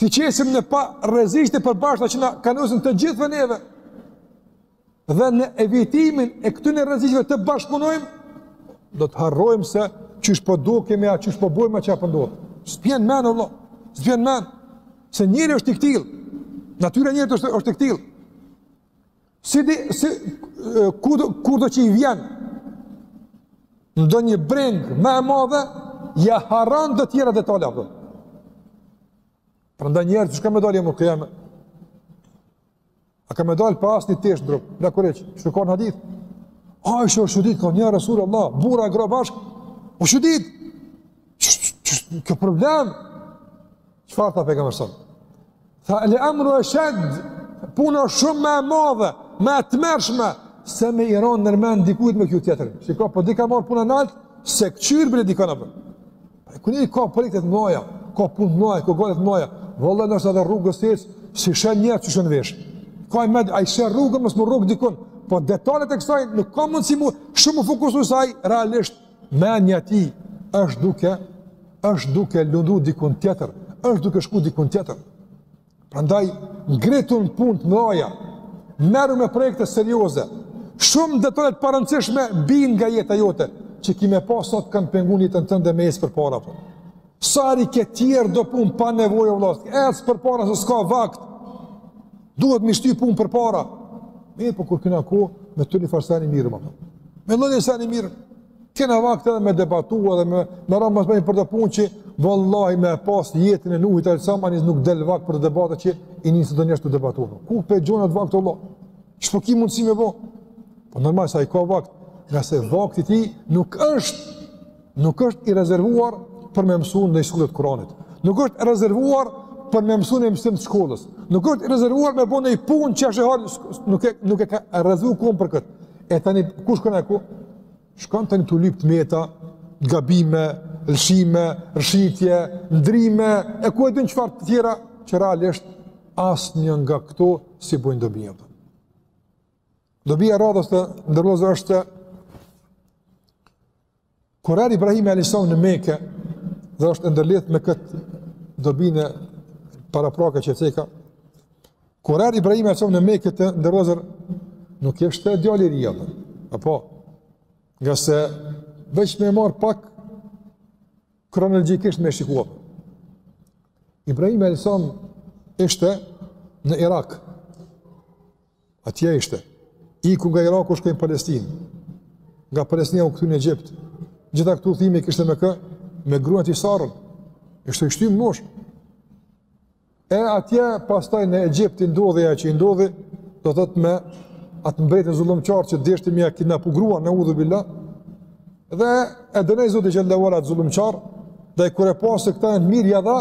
T'i qesim në pah rreziqet e përbashkëta që na kanosen të gjithëve neve. Dhe në evitimin e këtyre rreziqeve të bashkëpunojmë, do të harrojmë se qysh po dukemi, a qysh po bojmë a çka po ndodh. S'bjen n'mend, vallahi, s'bjen n'mend se njeri është i ktill. Natyra e njerit është është e ktill. Si di, si, kur, kurdo që i vjen, ndonjë brengë më e madhe, ja harron do tjera detale, apo. Prandaj njerëz, qysh ka me dalë, jam u këjame? A ka me dalë pa asnjë teshë në trup, lakuriq, që ka në hadith? Aishja u çudit, tha ja Rasulallah, burra, gra, bashkë, u çudit, që, që, që, që, problem, Çfarë tha pejgamberi sa? Tha le amru ashad, puna shumë më e madhe, më e tmerrshme se me i ra ndërmend dikujt me kqyr tjetrin. Shiko po di ka marr puna nalt s'e kqyr bile dikon apo. Po ku ne ka projekte të mëdha, ka punë të mëdha, ka gajle të mëdha. Valla edhe rrugës ec s'i sheh njerëz qysh janë vesh. Ka më ai sheh rrugën mos me rrug dikon, po detalet e kësaj nuk ka mundësi mu shumë fokusu se realisht Mendja e tij është duke është duke lundru dikun tjetër, është duke shku dikun tjetër. Prandaj ngritu n'punë të mëdha, merru me projekte serioze. Shumë detaje të parëndësishme bin nga jeta jote, që ki me pa sot kanë pengu jetën tënde me ecë përpara. Po. Sa rri ke tjerr do pun pa nevojë vëllazër. Ec përpara se s'ka vakt. Duhet mi shty pun përpara. Mirë, po kur kena ku me të një farsani mirë më. Me lënë një sani mirë. Kena vakt edhe me debatu edhe me me rëmë mësë për këto punë që vallahi me pas jetën e Nuhit alejhi selam njës nuk del vakt për këto debate që i njësë të njështë të debatu. Ku pe gjon at vakt vlla? Qysh po ki mundësi me bo? Po normal, se ai ka vakt, ngase vakti i tij nuk është Nuk është i rezervuar për me mësu noj shkollë të Kuranit. Nuk është i rezervuar për me mësu noj mësim të shkollës. Nuk është i rezervuar me bo noj punë që është hajr, nuk e, nuk e ka rezervu kohën për këtë. E tani, ku shkon e ku? Shkon tani tu lyp të meta, gabime, lëshime, rrëshqitje, ndrrime, e ku e din çfarë të tjera, që realisht asnjë nga këto s'i bojnë dobi apo. Dobi e radhës të nderuar vëllezër është Kur erdh Ibrahim alayhis salam në Mekë dhe është e ndërlidh me kët dobinë paraprake që ceka. Kur erdh Ibrahim alayhis salam në Mekë të nderuar vëllezër nuk ishte djalë i ri apo. Apo ngase veç me e marr pak kronologjikisht me shikuar. Ibrahim alayhis salam ishte në Irak. Atje ishte. Iku nga Iraku shkoi në Palestinë. Nga Palestina u kthy në Egjipt. Gjitha këto udhëtime ishte me kë? Me gruan e tij Sarën. Ishte i shtym n'moshë. E atje pastaj në Egjipt i ndodhi ajo që i ndodhi, do thot me atë mbretin zullumqar që deshti m'ja kidnapu gruan neudhubilah, dhe e dënoi Zoti xhele ue ala atë zullumqar, dhe ai kur e pa se këta janë të mirë ja dha,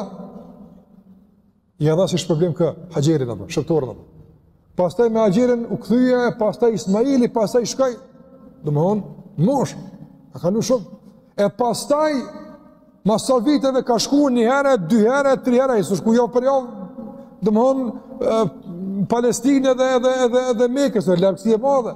Ja dha si shpërblim këtë Hajerin apo shërbtoren apo. Pastaj me Hajerin u kthye, pastaj Ismaili, pastaj shkoi. Domthon, moshë. A ka pa lu shumë. E pastaj mas sa viteve ka shku një herë, dy herë, tri herë, ai s'u shku javë për javë. Domthon, Palestinës edhe edhe edhe edhe Mekës, largësi e madhe.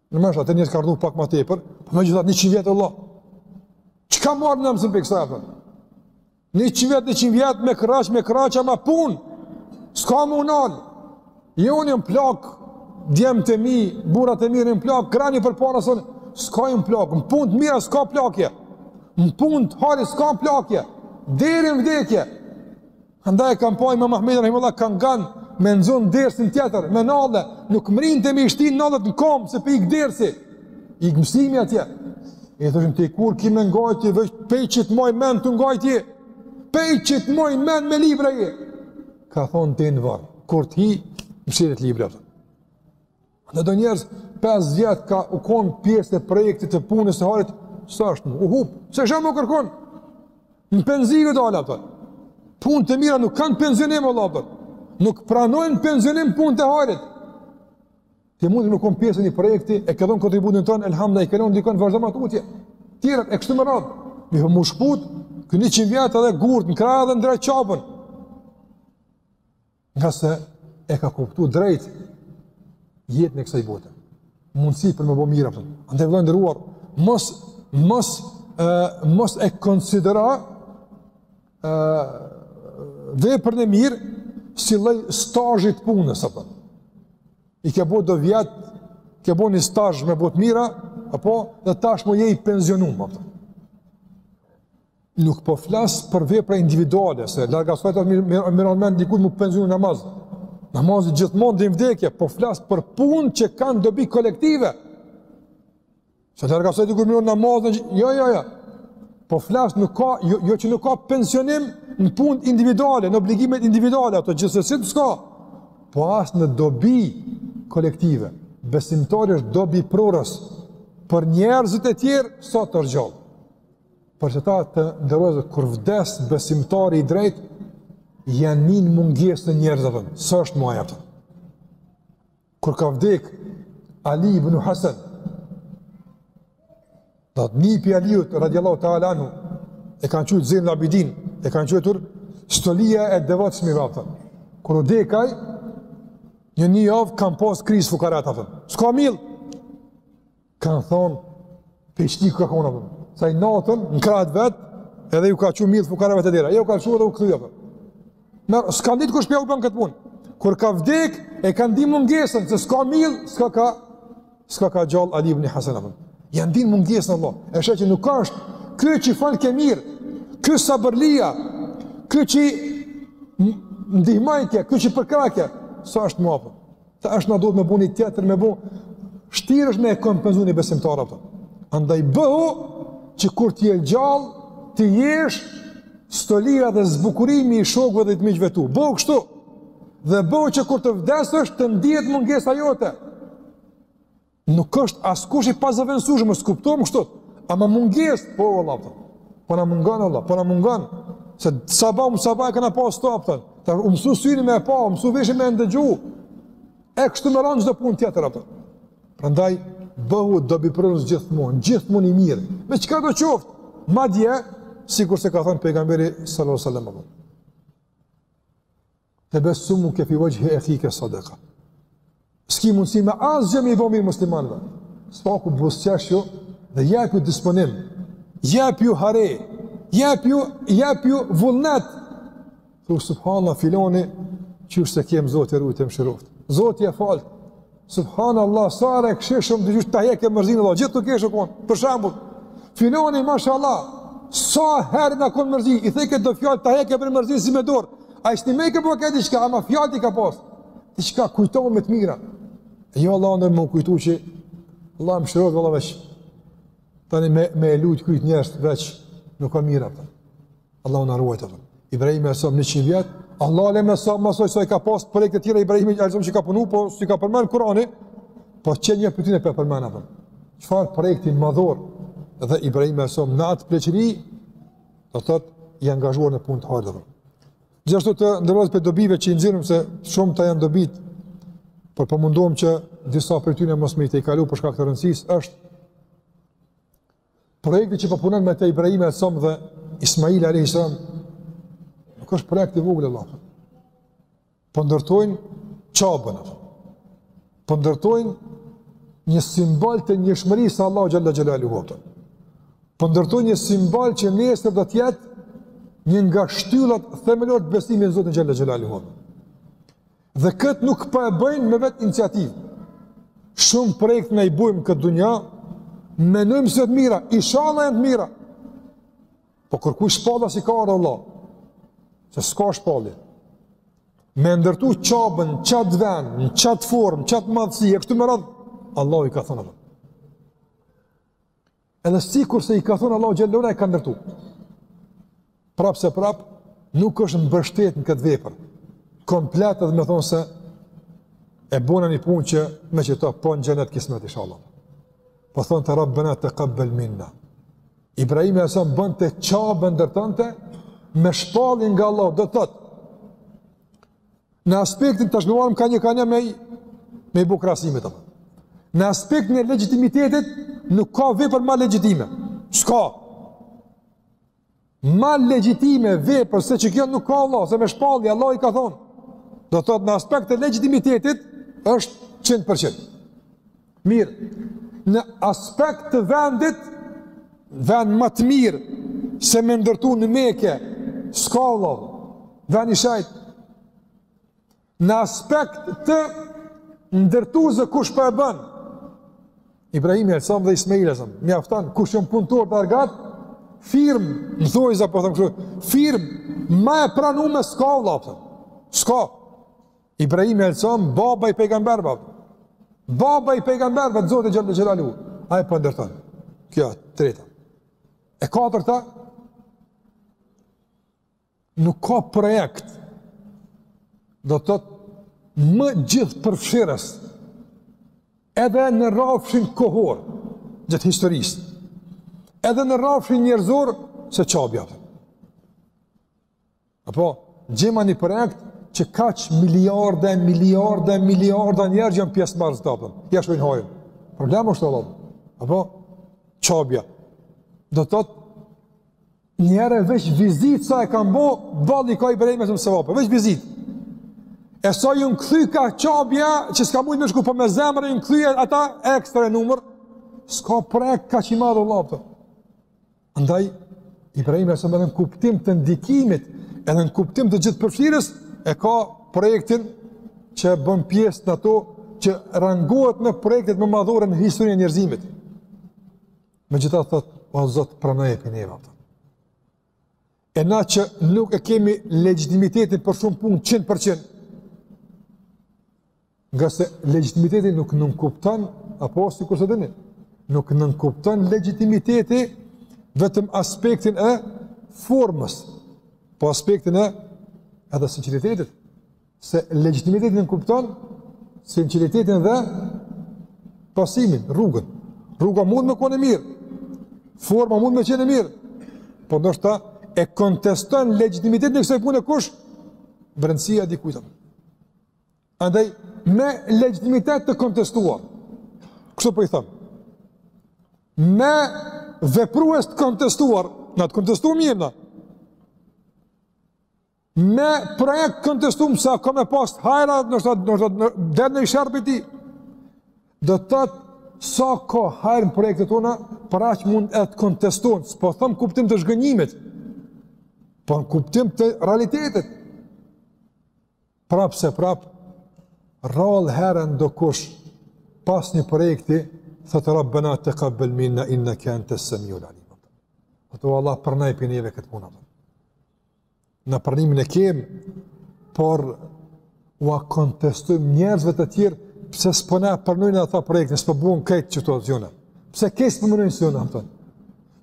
Në mesatare njerëzit ka rrnu pak ma tepër, po megjithatë njëqind vjetë Allah. Çka marrim na mësim prej kësaj apo? Njëqind vjet, njëqind vjet, me krah, me krah, ama punë. S'ka me u nal. Jo unë jam plak, djemt e mi, burrat e mi, jam plak, krejt përpara sonit. S'ka jam plak, në punë të mira, s'ka plakje. Në punë të hajrit, s'ka plakje. Deri n'vdekje. Andaj e kam pa Imam Ahmedin Rahimullah, ka nga me nxan dersin tjetër, me nalle, nuk mrrinte me i shti nallet në komë, se po i ik dersi, i ik mësimi atje. E i thoshin, ti kur ki me ngajt, veç pej që të maj men tu ngajt, pej që të maj men me libra je. Ka thonë ti në varr, kur të hi, mshilen librat. Në do njerëz, 5 vjet ka u konë pjesë të projektit të punës të hajrit, s'është mo, u hup, s'e sheh më kërkun, në penzion do Allah, apo. punë të mira nuk kanë penzionim, Allah, apo. nuk pranojnë penzionim punët e hajrit. Ti munesh me u konë pjesë një projekti, e ke dhën kontributin tonë, elhamdulilah, e ke lon dikon vazhdo ma tutje, tjera, e kështu me radhë, mi hë mushput, ky njëqind vjet edhe gurët në krah e ndreq Qaben, Nga se e ka kuptu drejt jetën e kësaj bote. Mundësi për me bo mira apo. Andaj vëlla i nderuar, mos, mos, e, mos e konsidero veprën e mirë si lloj stazhi t'punës. Apo. I ke bo do vjet, ke bo një stazh me bo t' mira, apo dhe tashmë je i penzionum. Apo. Nuk po flas për vepra individuale, se larg asaj t'i merr mendja dikujt me penzionu namaz. Namazi gjithmonë deri vdekje, po flas për punë që kanë dobi kolektive. Se larg asaj diku merr namaz, jo jo jo. Po flas nuk ka jo, jo që nuk ka pensionim në punë individuale, në obligimet individuale ato gjithsesi s'ka. Po as në dobi kolektive. Besimtari është dobiprurës për njerëzit e tjerë sa t'është gjallë. Për të ta të nderuar, kur vdes besimtari i drejt, ja ninë mungesën njerëzit, dhe se s'është ma ai Kur ka vdek, Ali ibn Hasan, pra nipi i Aliut, radiallahu ta'ala anhu, e kanë qujt Zejnul Abidin, e kanë qujtur stolia e devotshmive pra. Kur u dek ai, një një javë kanë pas krizë fukarat, s'ka miell, Kanë thonë, peqni ka kon, apo. Saj natën, në krahtë vet, edhe ju ka çu miell fukarave te dera, e ju ka çu edhe u kthy, apo. Në, s'ka ditë kush po jau bën këtë punë. Kur ka vdek, e kanë di mungesën, se s'ka miell, s'ka ka, s'ka ka gjallë Ali ibn Hasan, apo. Ja kanë di mungesën, vallah, e sheh që nuk ashtë, ky që folke mirë, ky sabërlia, ky që ndihmojke, ky që përkrahke, sa është më apë. Tash na duhet me bu një tjetër, me bu, vshtirë është me e kompenzu një besimtar, apo. Andaj bëhu që kur të jesh gjallë, të jesh stolia dhe zbukurimi i shokëve dhe të miqve tu. Bëhu kështu, dhe bëhu që kur të vdesësh të ndihet mungesa jote. Nuk është askush i pazëvendësueshëm, mos kuptojmë kështu. Ama mungesë, po valla. Po, po na mungon valla, po na mungon. Se sa, bëm, sa bëm, e kena pa stop tani. T'u mësu syni me e pa, u mësu veshi me e ndëgju. E kështu me rend çdo punë tjetër apo. Prandaj bëhu dobiprurës gjithmonë, gjithmonë i mirë. Me çkado qoftë. Madje, sikur që ka thënë pejgamberi sallallahu alajhi wasallam. Tebessumuke fi vexhhi ehike sadaka. S'ki mundësi me asgjë me i bo mirë muslimanëve. Së paku buzëqeshju dhe jepju disponim, jepju hare, jepju, jepju vullnet. Thot subhanallah filani, qysh s'e kemë Zoti e rujtë e mëshiroftë. Zoti e faltë, Subhanallahu sa herë e kishe shumë dëgjuar ta heke mërzinë Allah gjithë të keshë kon. Për shembull, filani mashallah sa herë në kon mërzi, i thojke do fjalë ta heke krejt mërzinë si me dorë. Ai sti më ke po ka diçka, ama fjalë ti ka pas. Ti çka kujtohesh me të mira. E jo vallah dikend me kujtu që Allah mëshirojë vallah veç. Tani me, me e lut kujt njerëz veç, nuk ka mirë apo. Allahu na ruajt, apo. Ibrahimi alejhi selam 100 vjet, Allahu alem, s'na mësoi se ka pas projekte tjera Ibrahimi alejhi selam që ka punu, po s'i ka përmend Kurani, po qe një projekt po e përmend, apo. Çfarë projekti madhor dhe Ibrahimi alejhi selam në atë pleqëri, do të thotë i angazhuar në punë të ardhur. Gjithashtu të nderuar prej dobive që i nxjerrim se të shumta janë dobitë, por po mundohem që disa prej tyre mos me i tejkalu për shkak të rëndësisë, është Projekti që po punon me të Ibrahimi alejhi selam dhe Ismaili alayhis salam nuk është projekt i vogël vallah. Po ndërtojnë Qaben. Po ndërtojnë një simbol të njëshmërisë së Allahut xhelle xhelaluhu, apo. Po ndërtojnë një simbol që nesër do të jetë një nga shtyllat themelore të besimit në Zotin xhelle xhelaluhu, apo. Dhe këtë nuk pa e bëjnë me vetiniciativë. Shumë projekte na i bojmë këtë dunja, menojmë se janë të mira, inshallah janë të mira. Po kërkuj shpallja s'i ka ardh vlla, se s'ka shpallje. Me ndërtu Qabën, qatë ven, në qatë formë, qatë madhësi, e kështu me radhë, Allahu i ka thënë vlla. Edhe sikurse i ka thënë Allahu xhele ve ala e ka ndërtu. Prapëseprapë nuk është mbështet në këtë vepër komplet edhe me thonë se e bëna një punë që me qëta po në xhenet kismet inshallah. Po thonte rabbena tekabbel minna. Ibrahimi alejhi selam bënte Qabe, ndërtonte me shpallje nga Allahu do të thotë. Në aspektin, tash dua ka një ka një me i, me i bo krahasime. Në aspektin e legjitimitetit nuk ka vepër ma legjitime. S'ka. Ma legjitime vepër se qëkjo nuk ka vlla, se me shpallje Allahu i ka thonë. Do të thotë në aspekt të legjitimitetit është 100%. Mirë, në aspekt të vendit, vend ma të mirë se me ndërtu në Mekë s'ka vlla, vend i shejt. Në aspekt të ndërtuesve kush po e bën, Ibrahimi alejhi selam dhe Ismaili alejhi selam, mjafton, kush janë punëtorët, argat, firmë, në thonjëza po them kështu, firmë, ma e pranume s'ka vlla, s'ka, Ibrahimi alejhi selam baba i pejgamberëve. Baba i pejgamberëve të Zotit xhele xhelaluhu. Ai po ndërton. Kjo e treta. E katërta, nuk ka projekt do të thotë më gjithëpërfshirës edhe në rrafshin kohor gjatë historisë edhe në rrafshin njerëzor se Qabja Apo, gjema një projekt që kaq miliarde, miliarde, miliarde njerëz janë pjesëmarrës, apo. Ja shpejnë hajën. Problem është vlla. Apo, Qabja. Do të thotë, njerëz veç vizitë sa e kanë bo, bali ka Ibrahimi alejhi selam sevap. Veç vizitë. E sa janë kthy ka Qabja, që s'kanë mujtë me shku po me zemër janë kthy e ata ekstra në numër, s'ka projekt kaq i madh vlla. Apo. Andaj, Ibrahimi alejhi selam edhe në kuptim të ndikimit, edhe në kuptim të gjithëpërfshirjes, e ka projektin që bën pjesë në ato që rangohet në projektet më madhore në historinë e njerëzimit. Megjithatë thotë, o Zot, pranoje prej neve. e na që nuk e kemi legjitimitetin për shumë punë 100%, ngase legjitimiteti nuk nënkupton, apo sikurse e dini, nuk nënkupton legjitimiteti vetëm aspektin e formës, po aspektin e edhe sinceritetit. Se legjitimiteti nënkupton sinceritetin dhe pasimin, rrugën. Rruga mund me kon e mirë, forma mund me qen e mirë, po ndoshta ta konteston legjitimitetin e kësaj pune kush, brendësia dikujt. Andaj, me legjitimitet të kontestuar, kështu pra po i themi, me veprues të kontestuar, në të kontestuar mirë, në, Me projekt kontestum sa ka me pas hajr, do të thotë deri në sherr bi ti. Do të thotë sa ka hajr në projektet tona, për aq mund e të kontestojnë, s'po thom në kuptim të zhgënjimit, po në kuptim të realitetit. Prapë se prapë, rrallë herë ndokush pas një projekti, thotë Rabbena tekabbel minna inneke ente semiul alim. O Allah pranoje prej neve këtë punë atëm. Na pranimin e kem, por ua kontestojmë njerëzve të tjerë, pse s'po na pranojnë ato projekte, s'po bon këtë që të të tjona. Pse këtë s'po mënojnë së tjona, pëtën?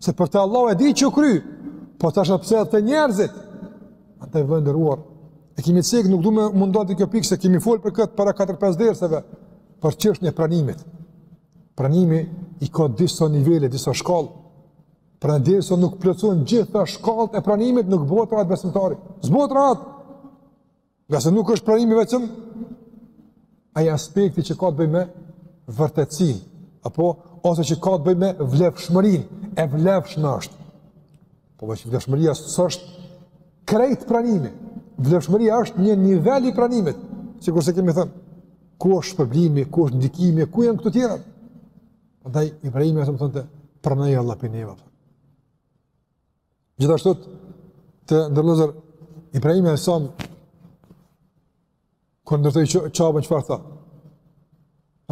Se për të Allahu e di që kry, po tash pse te njerëzit. Ata i vëndëruar. E kemi cekë, nuk du me u ndal te kjo pikë, se kemi folë për këtë para 4-5 derseve, për çështjen e pranimit. Pranimi i ka disa nivele, disa shkallë, Pra derisa nuk plotësohen gjitha shkallët e pranimit, nuk bëhet rahat besimtari. S'bëhet rahat! Ngase nuk është pranimi veçëm ai aspekti që ka të bëjë me vërtetësinë, apo, ose që ka të bëjë me vlefshmërinë, e vlefshmë është. Po veç vlefshmëria s'është krejt pranimi. Vlefshmëria është një nivel i pranimit, sikurse kemi thënë, ku është shpërblimi, ku është ndikimi, ku janë këto tjera. Prandaj Ibrahimi alejhi selam thonte pranoje Allah prej neve. Gjithashtu të nderuar vllezër Ibrahimi alejhi selam kur ndërtoi Qabën çfarë tha?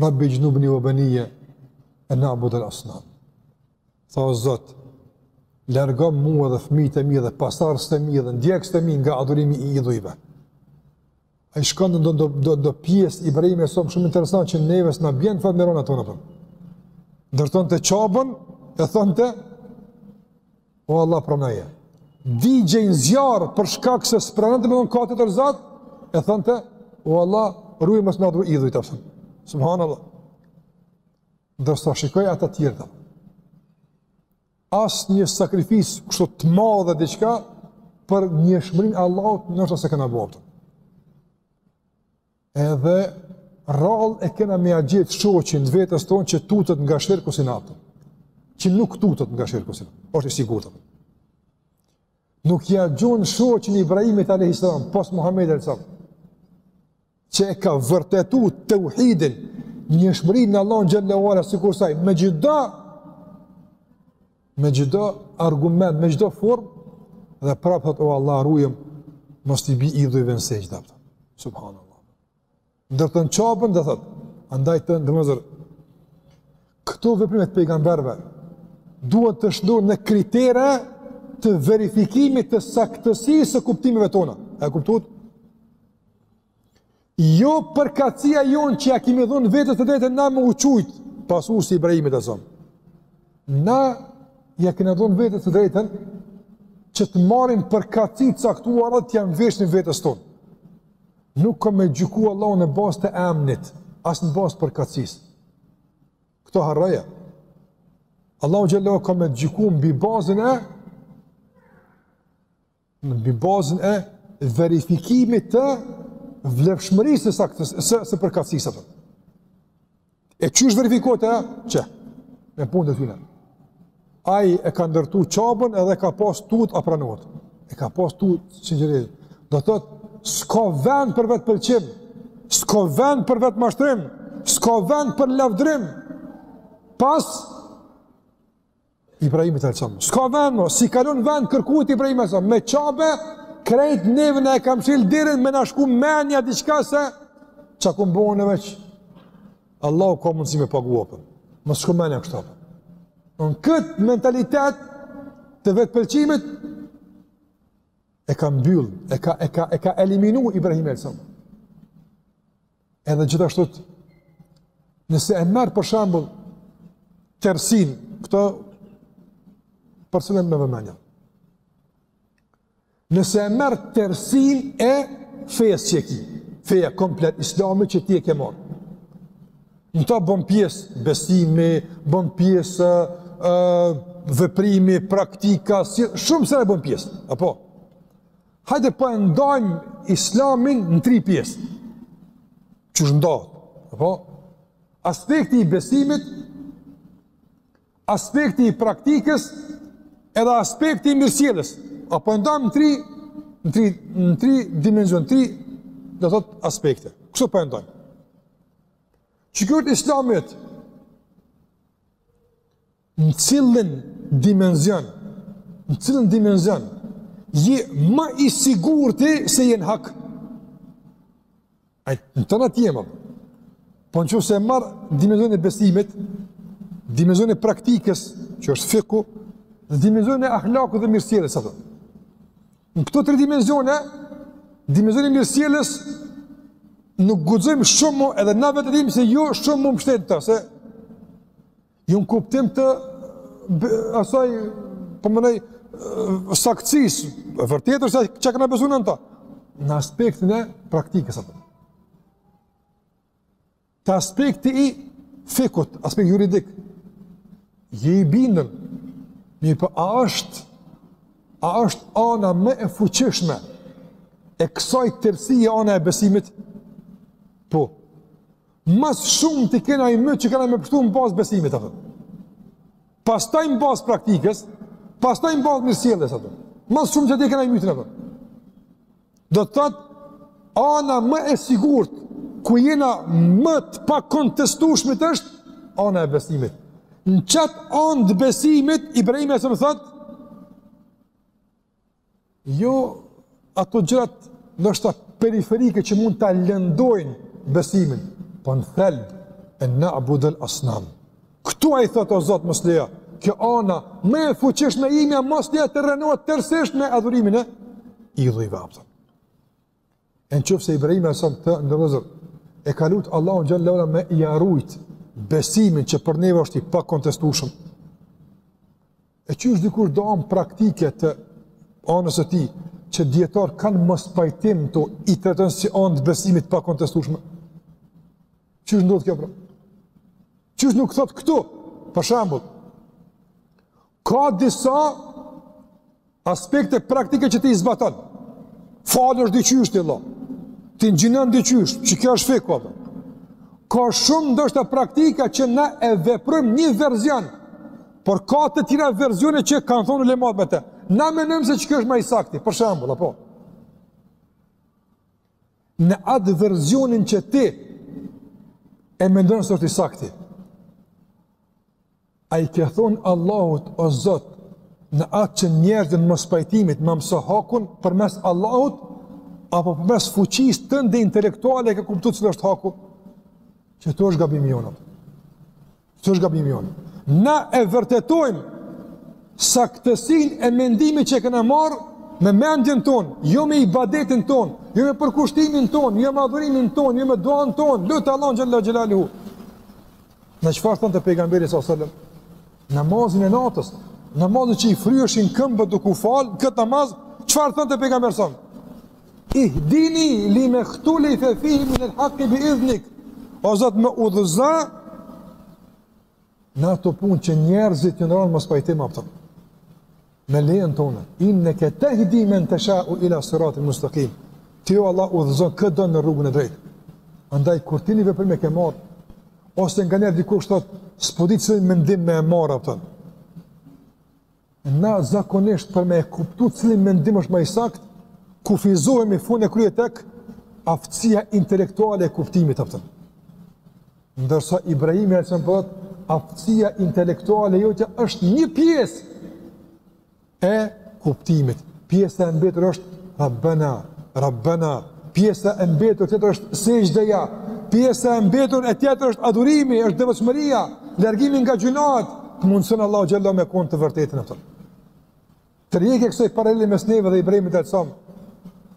Rabbi jnubni wa baniya an na'bud al-asnam. Tha o Zot, largom mua dhe fëmijët e mi dhe pasardhësit e mi dhe ndjekësit e mi nga adhurimi i idhujve. Ai shkon në do do do, do pjesë Ibrahimi alejhi selam shumë interesant që neve s'na bjen fat me rona tona. Ndërtonte Qabën e thonte O Allah pranoje. Digjej në zjarr për shkak se s'pranonte me ka të tërzat e thonte O Allah ruaj mos me adhuru idhujt aftë. Subhanallah. Ndërsa shikoj ato tjerat. As një sakrificë kështu të madhe diçka, për njëshmërinë e Allahut na hiç s'e kena bo. Edhe rrallë e kena me ia gjet shoqin vetes tonë që tutet nga shirku si na. Që nuk tutet nga shirku si na. Është i sigurt. Nuk ia gjon shoqin Ibrahimit a.s. pas Muhammed a.s. që e ka vërtetu teuhidin, njëshmërinë e Allahut xhelle ve ala, sikur se ai, me çdo, me çdo argument, me çdo formë, dhe prapë thotë o Allah rujëm, mos t'i bi idhujve dhe në sejtë, dhe përta, subhanallah. Ndërton Qaben, dhe thotë, andaj të nderuar, këto veprime të pejgamberëve, duhet të shndërrohen në kritere të verifikimit të saktësisë së kuptimeve tona. A e kuptuat? Jo përkatësia jonë që ia kemi dhonë vetes të drejtën na me u qujt pasues i Ibrahimit, e zamë. Na ia kemi dhonë vetes të drejtën që të marrim përkatësi të caktuara t'ia veshim vetes tonë. Nuk ka me gjyku Allahu në bazë të emnit, as në bazë të përkatësisë. Këto harroje. Allahu xhelle shanuhu ka me gjyku mbi bazën e Mbi bazën e verifikimit të vlefshmërisë së saktës, së, së përkatësisë atë. E qysh verifikohet ajo që me punë të tyre. Ai e ka ndërtu Qaben edhe ka pas tut a pranohet. E ka pas tut sinqerisht. Do të thotë s'ka vend për vetëpëlqim, s'ka vend për vetëmashtrim, s'ka vend për lavdërim. Pas Ibrahimit a.s., s'ka vend më, s'i ka lon vend kërkujt Ibrahimi a.s., me Qabe, krejt neve na e ka mshel derën me na shku menja diçka se, çka kom bo e veç Allahu ka mundësi me pagu apo, me shku menja kështu apo. Në këtë mentalitet të vetëpëlqimit, e ka mbyllë, e ka, e ka, e ka eliminu Ibrahimi a.s. Edhe gjithashtu nëse e merr për shembull tërësinë, këto përcillni me vëmendje. Nëse e merr tërësinë e fesë që e ki, feja komplet islame që ti e ke marrë. Në ta bën pjesë besimi, bën pjesë ë veprimi, praktika, si, shumë sene bojn pjesë. Apo Hajde po e ndajmë islamin në tri pjesë. Qysh ndahet. Apo? Aspekti i besimit, aspekti i praktikës, edhe aspekti i mirësjelljes. Apo e ndajmë në tri, në tri, në tri dimensione, tri, do thotë, aspekte. Kështu po e ndajmë. Që kjo është islamit, Në cilin dimenzion, në cilin dimenzion, je ma i sigurt ti se je në hak. A në tanat jemi, po në qoftë se marr dimenzionin e besimit, dimenzionin e praktikës, që është fikhu, dhe dimenzionin e ahlakut dhe mirësjelljes, ato. Në këto tri dimenzione, dimenzionin e mirësjelljes, nuk guxojmë shumë edhe na vetë e dimë se jo shumë m'u mështet n'ta, se Jo në kuptim të asaj po menoj saktësisë, e vërtetësisë çka kena besu në ta, në aspektin e praktikës atë. Te aspekti i fikhut, aspekti juridik, je i bindun, mirëpo a është, a është ana më e fuqishme e kësaj tërësie ana e besimit, po, Ma së shumti kena ymyt që kena me pështu në bazë besimit, ato. Pastaj në bazë praktikës, pastaj në bazë mirësjelljes, ato. Ma së shumë që ta kena ymytin, ato. Do të thotë, ana më e sigurt, ku jena më të pakontestushmit është, ana e besimit. Në qet anë të besimit, Ibrahimi alejhi selam thotë, Jo ato gjërat ndoshta periferike që mund ta lëndojnë besimin, po në thelb en nabudel asnam. Këtu ai thotë o Zot mos lejo, kjo ana më e fuqishme e imja mos lejo të rrënohet tërësisht me adhurimin e idhujve, a kupton. Në qoftë se Ibrahimi alejhi selam, të nderuar vëllezër, e ka lutë Allahun xhelle ve ala me ia rujt besimin që për neve është i pakontestushëm. E qysh dikush do anë praktike të anës së tij, që dijetarët kanë mospajtim t'i trajton si anë të besimit të pakontestushme. Qysh ndodh kjo pra? Qysh nuk thotë këtu, për shembull? Ka disa aspekte praktike që ti i zbaton. Falesh diqysh të lo. Ti ngjinon diqysh, që kjo është fikh. Dhe. Ka shumë ndoshta praktika që na e veprojmë një verzion. Por ka të tjera versione që kanë thonë ulemat me të. Na mendojmë se qekjo është ma i sakti, për shembull, apo? Në atë versionin që ti e mendon se është i sakti. A i ke thonë Allahut, o Zot, në atë që njerëzit në mospajtim ti ma mëso hakun përmes Allahut, apo përmes fuqisë tënde intelektuale e ke kuptu cili është haku? Qetu është gabimi jonë. Qetu është gabimi jonë. Na e vërtetojmë saktësinë e mendimit që e kena marrë me mendjen tonë, jo me ibadetin tonë, jo me përkushtimin tonë, jo me adhurimin tonë, jo me duanë tonë, lute Allahun xhelle xhelaluhu. Në çfarë thonte pejgamberi s.a.s. Namazin e natës, namazin që i fryheshin këmbët duke u falë, këtë namaz, çfarë thonte pejgamberi s.a.s. Ihdini lime khtulife fihi minel hakki bi idhnik, o Zot më udhëzo, në ato punë që njerëzit kanë rënë në mospajtim apton. me lejen tonde. Inneke tehdi men teshau ila siratin mustakim. Ti o Allah udhëzon kë don në rrugën e drejtë. Andaj, kur ti një veprim e ke marrë, ose nganjëherë dikush të thotë, s'po di cilin mendim me e marrë, apton. Na zakonisht për me e kuptu cilin mendim është ma i saktë, kufizohemi fund e krye tek aftësia intelektuale e kuptimit, apton. Ndërsa Ibrahimi alayhis salam po thotë, aftësia intelektuale jotja është një pjesë e kuptimit. Pjesa e mbetur është Rabbana, Rabbana. Pjesa e mbetur tjetër është sexhdeja. Pjesa e mbetur e tjetër është adhurimi, është devotshmëria, largimi nga gjynahet. Të mundson Allahu xhelle me kon të vërtetën apton. Tërheqja e kësaj paralele mes neve dhe Ibrahimit alayhis salam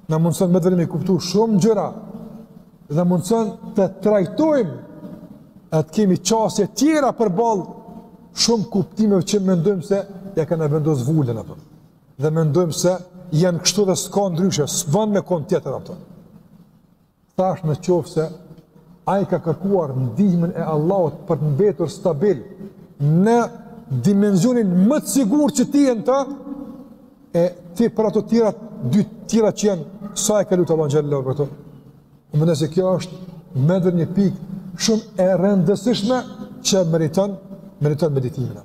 na mundson me të vërtetë me i kuptu shumë gjëra dhe na mundson të trajtojmë e të kemi qasje tjera përballë shumë kuptimeve që mendojmë se ja kena vendos vulën apton. Dhe mendojmë se janë kështu dhe s'ka ndryshe, s'bon me kon tjetër apton. Tash në qoftë se ai ka kërkuar ndihmën e Allahut për të mbetur stabil në dimensionin më të sigurt që ti je në ta e ti për ato tjerat dy tjerat që janë sa e ke lut Allahun xhelle për ato. Mendoj se kjo është me të vërtetë një pikë shumë e rëndësishme që meriton meriton meditimin.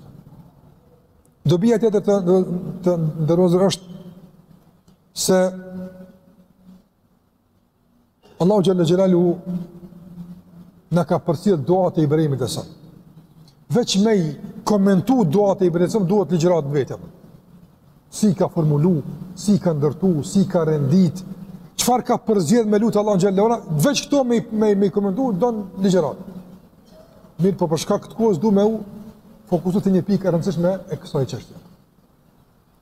Dobia tjetër, të nderuar, është se Allahu xhelle xhelaluhu na ka përcjellë duatë e Ibrahimit alayhis salam. Veç me i komentu duatë e Ibrahimit alayhis salam, duhet ligjëratë në vete. Si i ka formulu, si i ka ndërtu, si i ka rendit, çfarë ka përzgjedh me lutë Allahun, veç këto me, me, me i komentu, don ligjëratë. Mirëpo për shkak të kohës du me u fokusu te një pikë e rëndësishme e kësaj çështje.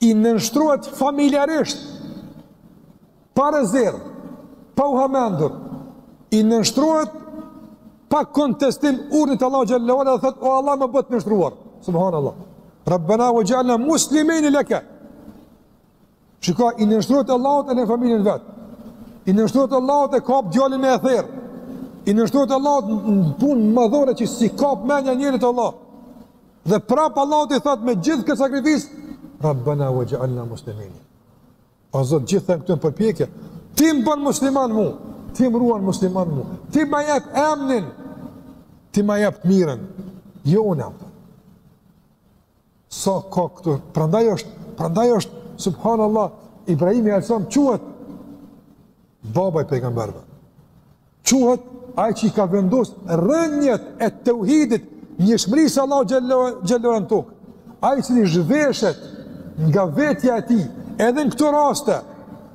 i nënshtrohet familjarisht, pa rezervë, pa u hamendur, i nënshtrohet pa kontestim urdhnit të Allahut xhelle ve ala dhe thotë, o Allah më bën të nënshtruar, subhanallah, Rabbena vexhalna muslimejni leke, shka, i nënshtrohet Allahut e len familjen vetë, i nënshtrohet Allahut e kap djalin me e therë, i nënshtrohet Allahut në punë madhore që s'i kap menja e njerit Allah, Dhe prap Allahut i thot me gjithë këtë sakrificë, Rabbena vexhalna muslimejni. O Zot, gjithë këto përpjekje. Ti më bën musliman mu, ti më ruan musliman mu, ti më jep emnin, ti më jep të mirën. Jo unë jam. S'ka këtu, prandaj është, prandaj është, subhanallah, Ibrahimi alejhi selam quhet, baba i pejgamberve. Quhet ai që i ka vendosë rrënjët e teuhidit, njëshmërisë së Allahut xhel-le ve ala në tokë. Ai që zhveshet nga vetja e tij edhe në këto raste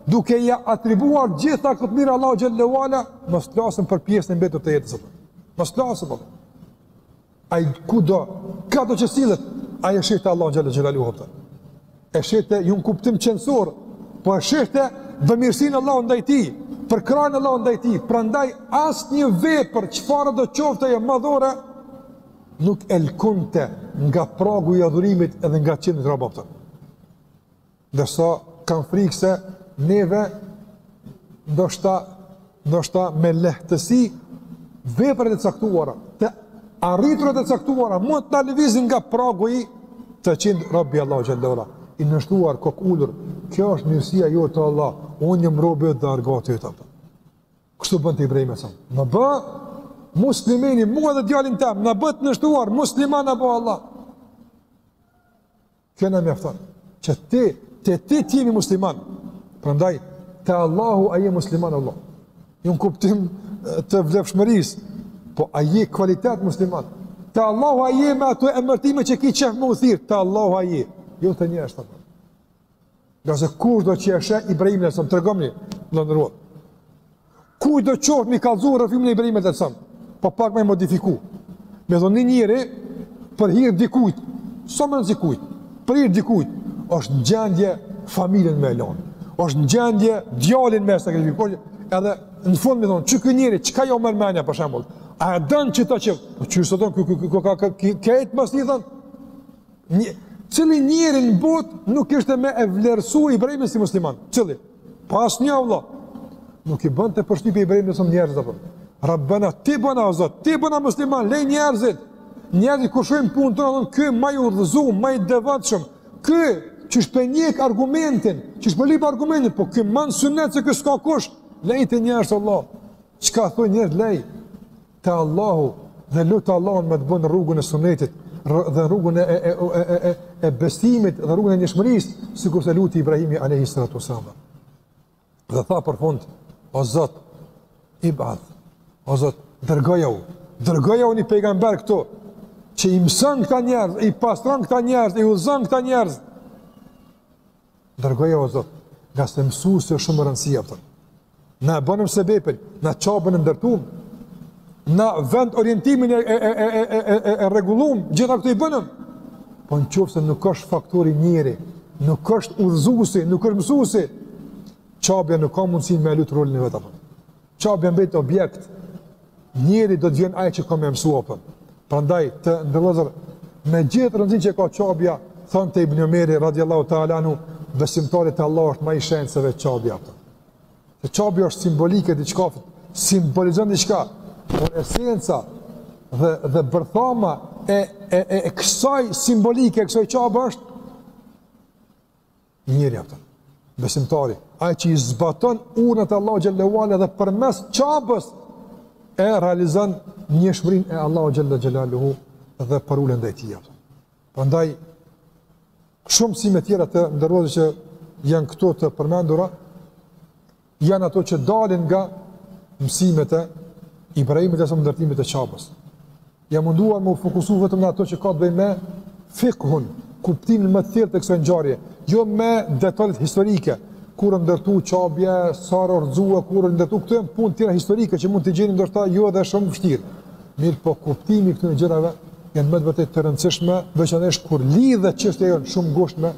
duke ia atribuar gjitha këto të mira Allahut xhel-le ve ala, mos të flasim për pjesën e mbetur të jetës. Mos të flasim për. Ai kudo, kado që sillet, ai e shihte Allahun xhalla xhelaluhu. E shihte jo në kuptim qenësor, po e shihte bamirësinë e Allahut ndaj tij, përkrahjen e Allahut ndaj tij. Prandaj asnjë vepër çfarëdo qoftë e madhore nuk e lëkundte nga pragu i adhurimit edhe nga të qenit rob. Ndërsa kam frikë se neve ndoshta ndoshta me lehtësi veprat e caktuara, të arriturat e caktuara mund të na lëvizin nga pragu i të qenit rob i Allahut xhallahu ala. I nënshtruar, kokulur, kjo është mirësia jote Allah, unë jam robi dhe argati jot apo. Kështu bënte Ibrahimi alejhi selam. Na bë muslimejni mua dhe djalin tëm, na bë të nënshtruar musliman apo Allah. Kjo na mjafton që te ti të jemi musliman. Prandaj te Allahu a je musliman Allah. Jo në kuptim të vlefshmërisë, po a je kvalitet musliman. Te Allahu a je me ato emërtime që ki qef me u thirr, te Allahu a je, jo te njerëzit. Ngase kushdo që e sheh Ibrahim alejhi selam, tregimin me ndërru. Kushdo qoftë me i kallzu rrëfimin e Ibrahim alejhi selam, po pak me modifiku. Me thënë një njeri, për hirë dikujt, sa më nësi kujt, për hirë dikujt, është në gjendje familjen me e lonë, është në gjendje djalin me sakrifiku, edhe në fund me thënë, që ky njeri, që ka jo mërmenja për shembull, a e dënë që ta që, po që së dënë, kë ka ketë mas një dhënë, Një, cili njeri në botë nuk ishte me e vlerësu Ibrahimin si musliman? Cili? Pa po asnjë Allah. Nuk i bënte përshtypje Ibrahim alejhi selam njerëzit. Rabbena, ti bëna o Zot, ti bëna musliman, lej njerëzit. Njerëzit kur shumë punë të thonë, ky ma i udhëzu, ma i devotshëm. Ky, qysh po e ndjek argumentin, qysh po e lyp argumentin, po ky man sunet se kësë ka kush, lej ti njerëzit Allah. Çka thonë njerëzit lej? te Allahu dhe lute Allahun me të bën rrugën e sunetit dhe rrugën e e e e e besimit dhe rrugën e njëshmërisë sikurse luti Ibrahimi alayhi salatu wasalam dhe tha për fund o Zot ib'ath o Zot dërgojau dërgojau një pejgamber këtu që i mëson këta njerëz i pastron këta njerëz i udhëzon këta njerëz dërgojau o Zot ngase mësuesi është shumë rëndësi a kupton Na e bënëm sebepin, na qabën e ndërtum, na vend orientimin e, e, e, e, e, e, e, e rregullum, gjitha këto i bënëm. Po në qoftë se nuk është faktori njeri, nuk është udhëzusi, nuk është mësusi, qabja nuk ka mundësi me e lujt rolin e vet. Qabja mbet objekt, Njeri do të jen ai që ka me e mësu, a kupton. Prandaj të nderuar vëllezër, me gjithë rëndësinë që ka qabja, thonte ibn Omeri, radiallahu ta'alanu, besimtari te Allahu është ma i shenjtë se vetë qabja. Se qabja është simbolike diçka, simbolizon diçka, por esenca dhe, dhe bërthama e, e, e, e kësaj simbolike, e kësaj qabe është, Njeriu, a kupton. Besimtari, ai që i zbaton urnat e Allahu xhel-le ue ala dhe përmes qabës e realizon njëshmërinë e Allahu xhel-le xhelaluhu dhe përuljen ndaj tij. Prandaj shumë mësime tjera të nderuar që janë këtu të përmendura, Janë ato që dalin nga mësimet e Ibrahimit alejhi selam, ndërtimit të qabës. Jam munduar me u fokusu vetëm në ato që ka të bëjë me fikhun, kuptimin më të thellë të kësaj ngjarje, jo me detalet historike, kur u ndërtu qabja, sa herë u rrëzua, kur u ndërtu, këto punë tjera historike që mund t'i gjeni ndoshta jo edhe shumë vështirë. Mirëpo kuptimi i këtyre gjërave janë me të vërtetë të rëndësishme, veçanërisht kur lidhet çështja jonë shumë ngushtë me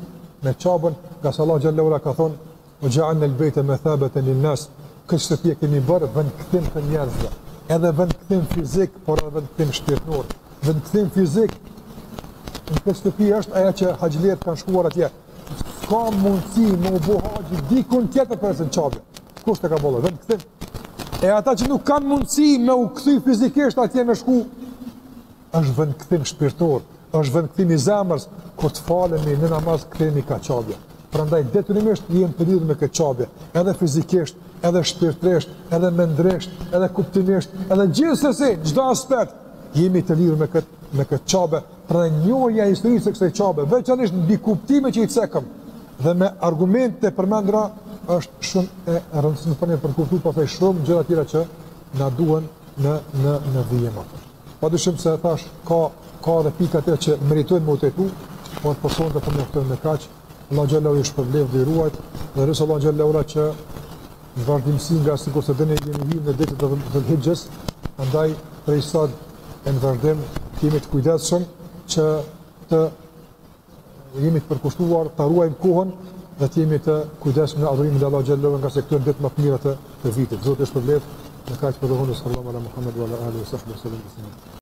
me qabën, ngase Allahu xhel-le ue ala ka thonë Wa idh ja'alna al-bayta mathabatan lin-nas, këtë shtëpi e kemi bërë vendkthim të njerëzve, edhe vendkthim fizik, por edhe vendkthim shpirtëror. Vendkthim fizik në këtë shtëpi është ajo që haxhilerët kanë shkuar atje. Ka mundësi me u bë haxhi dikun tjetër përpos në qabe. Kështu e ka bo Allahu vendkthim. E ata që nuk kanë mundësi me u kthy fizikisht atje me shku, është vendkthim shpirtëror, është vendkthim i zemrës, kur të falemi në namaz, kthemi ka qabja. Prandaj, detyrimisht jemi të lidhur me këtë qabe, edhe fizikisht, edhe shpirtërisht, edhe mendërisht, edhe kuptimisht, edhe gjithsesi, çdo aspekt, jemi të lidhur me këtë, me këtë qabe, prandaj njohja e historisë së kësaj qabe, veçanisht mbi kuptime që i cekëm, dhe me argumente të përmendura, është shumë e rëndësishme për ne për të kuptu, pastaj shumë gjëra tjera që na duhen në në në vijim atë. Padyshim se thash ka, ka edhe pika tjerë që meritojnë me u trajtu, por për sonte po mjaftojmë me kaq. Allahu xhallahu ju shpërbleft dhe ju ruajt. Dhe lus Allahun xhallahu që në vazhdimësi ngase sikurse dini jemi hy në ditët e Dhulhixhes, andaj prej sot e në vazhdim të jemi të kujdesshëm që të Jemi të përkushtuar ta ruajmë kohën dhe të jemi të kujdesshëm në adhurimin e Allahut xhallahu ngase këto janë ditët më të mira të, të vitit. Zoti ju shpërbleft me kaq për dhunën sallallahu alaihi Muhammed wa ala alihi sahbihi sallam.